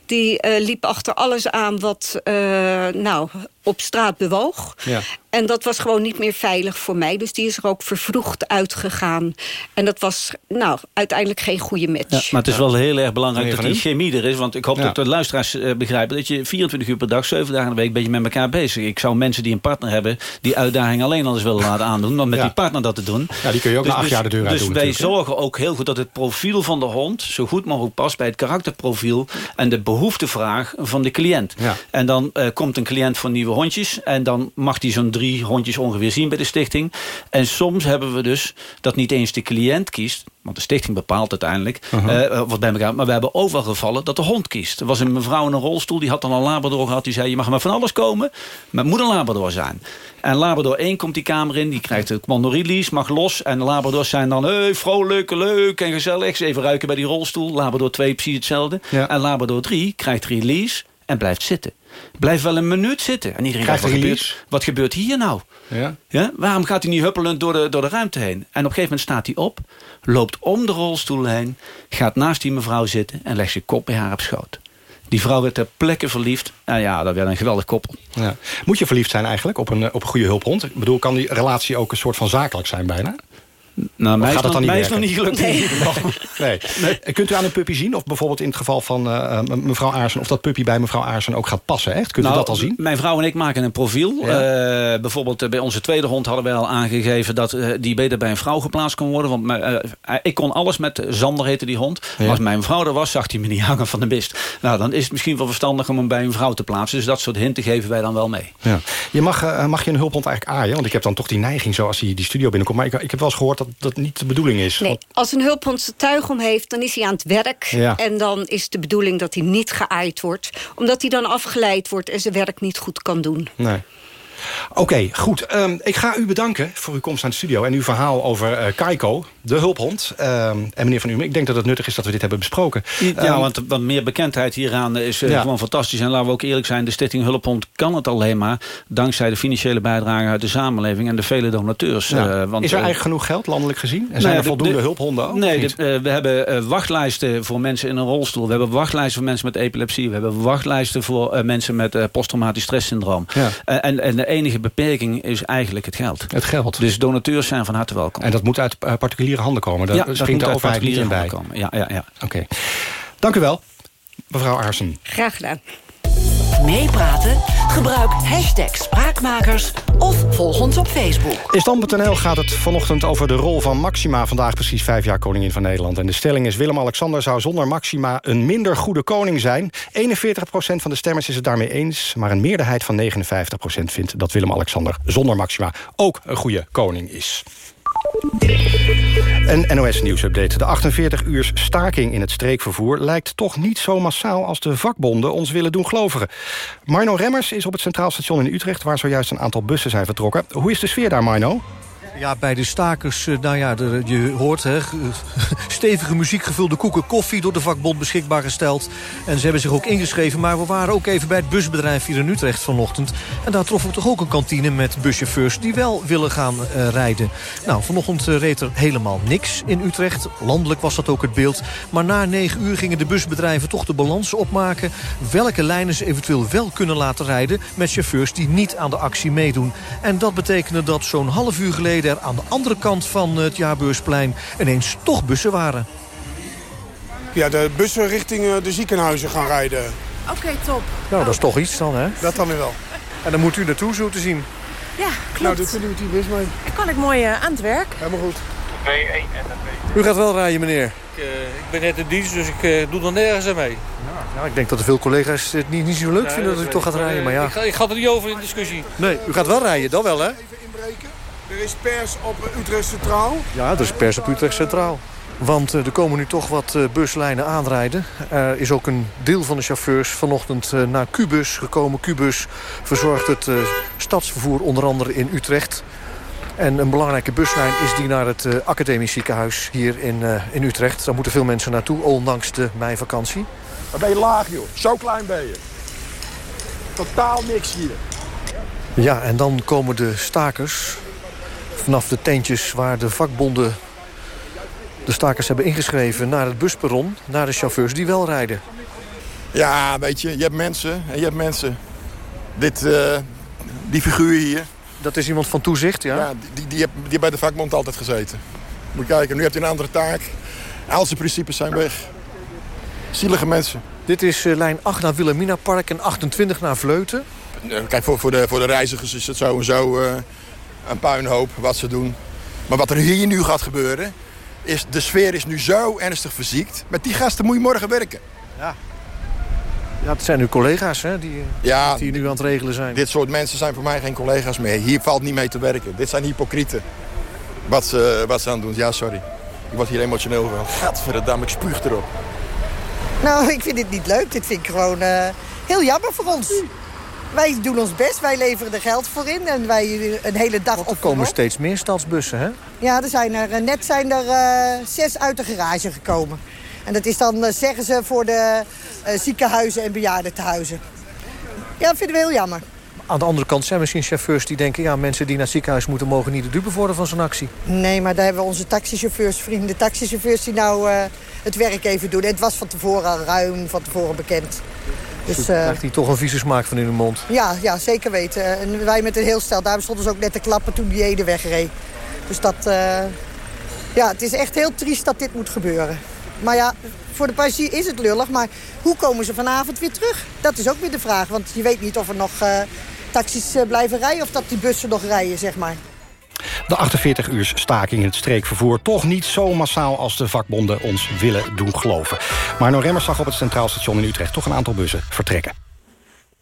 Die eh, liep achter alles aan wat eh, nou, op straat bewoog. Ja. En dat was gewoon niet meer veilig voor mij. Dus die is er ook vervroegd uitgegaan. En dat was nou, uiteindelijk geen goede match. Ja, maar het is wel heel erg belangrijk dat die chemie er is. Want ik hoop Ja. dat de luisteraars eh, begrijpen... dat je 24 uur per dag, 7 dagen in de week... ben je met elkaar bezig. Ik zou mensen die een partner hebben... die uitdaging alleen al eens willen laten aandoen... dan met Ja. die partner dat te doen. Ja, die kun je ook na acht jaar de deur uit Dus doen wij zorgen ook heel goed dat het profiel van de hond... zo goed mogelijk past bij het karakterprofiel... en de behoeftevraag van de cliënt. Ja. En dan eh, komt een cliënt voor nieuwe hondjes... en dan mag die zo'n drie hondjes ongeveer zien bij de stichting. En soms hebben we dus dat niet eens de cliënt kiest... want de stichting bepaalt uiteindelijk Uh-huh. eh, wat bij elkaar... maar we hebben wel gevallen dat de hond kiest. Er was een mevrouw in een rolstoel, die had dan een labrador gehad... die zei, je mag maar van alles komen, maar het moet een labrador zijn. En labrador 1 komt die kamer in, die krijgt de commando release, mag los... en de labradors zijn dan, hey, vrolijk, leuk en gezellig... even ruiken bij die rolstoel. Labrador 2 precies hetzelfde. Ja. En labrador 3 krijgt release en blijft zitten. Blijft wel een minuut zitten. En iedereen dacht, wat gebeurt, wat gebeurt hier nou? Ja. Ja? Waarom gaat hij niet huppelend door de, door de ruimte heen? En op een gegeven moment staat hij op, loopt om de rolstoel heen... gaat naast die mevrouw zitten en legt zijn kop bij haar op schoot. Die vrouw werd ter plekke verliefd. En ja, dat werd een geweldig koppel. Ja. Moet je verliefd zijn eigenlijk op een, eh, op een goede hulphond? Ik bedoel, kan die relatie ook een soort van zakelijk zijn bijna? Nou, mij is, gaat het nog, dan niet mij is nog niet gelukt geval. Nee. Eh, Kunt u aan een puppy zien? Of bijvoorbeeld in het geval van eh, eh, mevrouw Aarsen... of dat puppy bij mevrouw Aarsen ook gaat passen? Echt? Kunt u Nou, dat al zien? Mijn vrouw en ik maken een profiel. Ja. Eh, bijvoorbeeld bij onze tweede hond hadden wij al aangegeven... dat die beter bij een vrouw geplaatst kon worden. Want ik kon alles met Zander heette die hond. Maar als mijn vrouw er was, zag hij me niet hangen van de mist. Nou, dan is het misschien wel verstandig om hem bij een vrouw te plaatsen. Dus dat soort hinten geven wij dan wel mee. Ja. Je mag, mag je een hulphond eigenlijk aaien? Want ik heb dan toch die neiging zo als hij die studio binnenkomt. Maar ik, ik heb wel eens gehoord dat dat niet de bedoeling is. Nee, als een hulphond zijn tuig om heeft, dan is hij aan het werk. Ja. En dan is de bedoeling dat hij niet geaaid wordt. Omdat hij dan afgeleid wordt en zijn werk niet goed kan doen. Nee. Oké, goed. Ehm, ik ga u bedanken voor uw komst aan de studio... en uw verhaal over eh Kaiko, de hulphond. Ehm, en meneer Van Umen, ik denk dat het nuttig is dat we dit hebben besproken. Ja, Ehm, want wat meer bekendheid hieraan is eh, Ja. gewoon fantastisch. En laten we ook eerlijk zijn, de Stichting Hulphond kan het alleen maar... dankzij de financiële bijdrage uit de samenleving en de vele donateurs. ja. Eh, want, is er eigenlijk genoeg geld, landelijk gezien? En Nou zijn er de- voldoende de- hulphonden ook? Nee, de- we hebben wachtlijsten voor mensen in een rolstoel. We hebben wachtlijsten voor mensen met epilepsie. We hebben wachtlijsten voor mensen met posttraumatisch stresssyndroom. Ja. En, en enige beperking is eigenlijk het geld. Het geld. Dus donateurs zijn van harte welkom. En dat moet uit eh, particuliere handen komen. Daar Ja, dat springt moet de uit overheid niet in bij. particuliere handen komen. Ja, ja, ja. Oké. Dank u wel, mevrouw Aarsen. Graag gedaan. Meepraten? Gebruik hashtag Spraakmakers of volg ons op Facebook. In Stand.nl gaat het vanochtend over de rol van Maxima... vandaag precies vijf jaar koningin van Nederland. En de stelling is Willem-Alexander zou zonder Maxima... een minder goede koning zijn. 41% van de stemmers is het daarmee eens... maar een meerderheid van 59% vindt dat Willem-Alexander... zonder Maxima ook een goede koning is. Een NOS-nieuwsupdate. De 48 uur staking in het streekvervoer... lijkt toch niet zo massaal als de vakbonden ons willen doen gelovigen. Marno Remmers is op het Centraal Station in Utrecht... waar zojuist een aantal bussen zijn vertrokken. Hoe is de sfeer daar, Marno? Ja, bij de stakers, eh, nou ja, de, je hoort hè, stevige muziekgevulde koeken koffie door de vakbond beschikbaar gesteld. En ze hebben zich ook ingeschreven, maar we waren ook even bij het busbedrijf hier in Utrecht vanochtend. En daar troffen we toch ook een kantine met buschauffeurs die wel willen gaan uh, rijden. Nou, vanochtend uh, reed er helemaal niks in Utrecht. Landelijk was dat ook het beeld. Maar na negen uur gingen de busbedrijven toch de balans opmaken... welke lijnen ze eventueel wel kunnen laten rijden met chauffeurs die niet aan de actie meedoen. En dat betekende dat zo'n half uur geleden er aan de andere kant van het Jaarbeursplein ineens toch bussen waren. Ja, de bussen richting eh, de ziekenhuizen gaan rijden. Oké, top. Nou, dat is toch iets dan, hè? Dat dan weer wel. En dan moet u naartoe, zo te zien. Ja, klopt. Nou, dit doen we die bus mee. Dan kan ik mooi uh, aan het werk. Helemaal goed. 2, 1 en 2.2. U gaat wel rijden, meneer? Ik, uh, ik ben net in dienst, dus ik uh, doe er nergens aan mee. Ja, ik denk dat er veel collega's het niet, niet zo leuk ja, vinden dat u toch gaat rijden. Maar ja. ik, ga, ik ga er niet over in discussie. Nee, u gaat wel rijden, dat wel, hè? Even inbreken. Er is pers op Utrecht Centraal. Ja, er is pers op Utrecht Centraal. Want er komen nu toch wat buslijnen aanrijden. Er is ook een deel van de chauffeurs vanochtend naar Cubus gekomen. Cubus verzorgt het stadsvervoer onder andere in Utrecht. En een belangrijke buslijn is die naar het academisch ziekenhuis hier in, in Utrecht. Daar moeten veel mensen naartoe, ondanks de meivakantie. Waar ben je laag, joh? Zo klein ben je. Totaal niks hier. Ja, en dan komen de stakers vanaf de tentjes waar de vakbonden de stakers hebben ingeschreven... naar het busperron, naar de chauffeurs die wel rijden. Ja, weet je, je hebt mensen en je hebt mensen. Dit, uh, die figuur hier... Dat is iemand van toezicht, ja? Ja, die, die, heeft, die heeft bij de vakbond altijd gezeten. Moet je kijken, nu heeft hij een andere taak. Al zijn principes zijn weg. Zielige mensen. Dit is uh, lijn 8 naar Wilhelmina Park en 28 naar Vleuten. Kijk, voor, voor, de, voor de reizigers is het sowieso uh, een puinhoop wat ze doen. Maar wat er hier nu gaat gebeuren... is de sfeer is nu zo ernstig verziekt. Met die gasten moet je morgen werken. Ja. Ja, het zijn uw collega's hè, die, ja, die nu aan het regelen zijn. Dit soort mensen zijn voor mij geen collega's meer. Hier valt niet mee te werken. Dit zijn hypocrieten. Wat ze, wat ze aan doen. Ja, sorry. Ik word hier emotioneel van. Gadverdamme, ik spuug erop. Nou, ik vind dit niet leuk. Dit vind ik gewoon uh, heel jammer voor ons. Wij doen ons best, wij leveren er geld voor in en wij een hele dag op. Er komen steeds meer stadsbussen, hè? Ja, er zijn er, net zijn er uh, zes uit de garage gekomen. En dat is dan, zeggen ze, voor de uh, ziekenhuizen en bejaardentehuizen. Ja, dat vinden we heel jammer. Aan de andere kant zijn misschien chauffeurs die denken... ja, mensen die naar het ziekenhuis moeten mogen niet de dupe worden van zo'n actie. Nee, maar daar hebben we onze taxichauffeurs, vrienden, de taxichauffeurs die nou uh, het werk even doen. En het was van tevoren al ruim van tevoren bekend. Dus, uh, krijgt hij toch een vieze smaak van in de mond? Ja, ja, zeker weten. En wij met een heel stel, daar stonden ze ook net te klappen toen die Ede wegreed. Dus dat, uh, ja, het is echt heel triest dat dit moet gebeuren. Maar ja, voor de passagier is het lullig. Maar hoe komen ze vanavond weer terug? Dat is ook weer de vraag. Want je weet niet of er nog uh, taxis uh, blijven rijden... of dat die bussen nog rijden, zeg maar. De 48 uur staking in het streekvervoer toch niet zo massaal als de vakbonden ons willen doen geloven. Maar Remmers zag op het Centraal Station in Utrecht toch een aantal bussen vertrekken.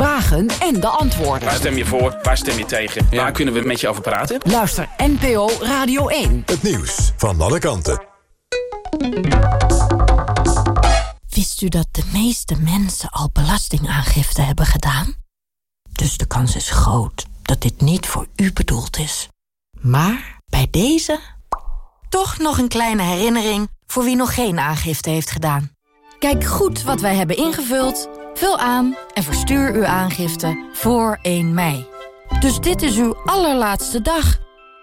vragen en de antwoorden. Waar stem je voor? Waar stem je tegen? Ja. Waar kunnen we met je over praten? Luister NPO Radio 1. Het nieuws van alle kanten. Wist u dat de meeste mensen al belastingaangifte hebben gedaan? Dus de kans is groot dat dit niet voor u bedoeld is. Maar bij deze toch nog een kleine herinnering voor wie nog geen aangifte heeft gedaan. Kijk goed wat wij hebben ingevuld Vul aan en verstuur uw aangifte voor 1 mei. Dus dit is uw allerlaatste dag.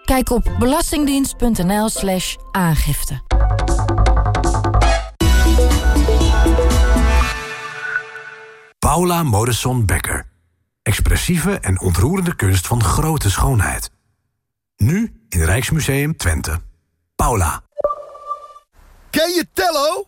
Kijk op belastingdienst.nl slash aangifte. Paula Modesson Becker. Expressieve en ontroerende kunst van grote schoonheid. Nu in Rijksmuseum Twente. Paula. Ken je Tello?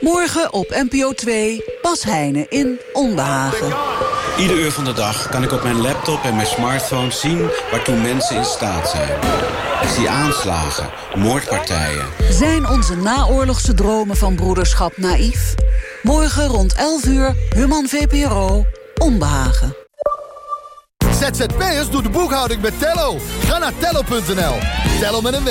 Morgen op NPO 2, Bas Heijnen in Onbehagen. Ieder uur van de dag kan ik op mijn laptop en mijn smartphone zien waartoe mensen in staat zijn. Ik zie aanslagen, moordpartijen. Zijn onze naoorlogse dromen van broederschap naïef? Morgen rond 11 uur, Human VPRO, Onbehagen. ZZP'ers doet de boekhouding met Tello. Ga naar tello.nl. Tello met een W.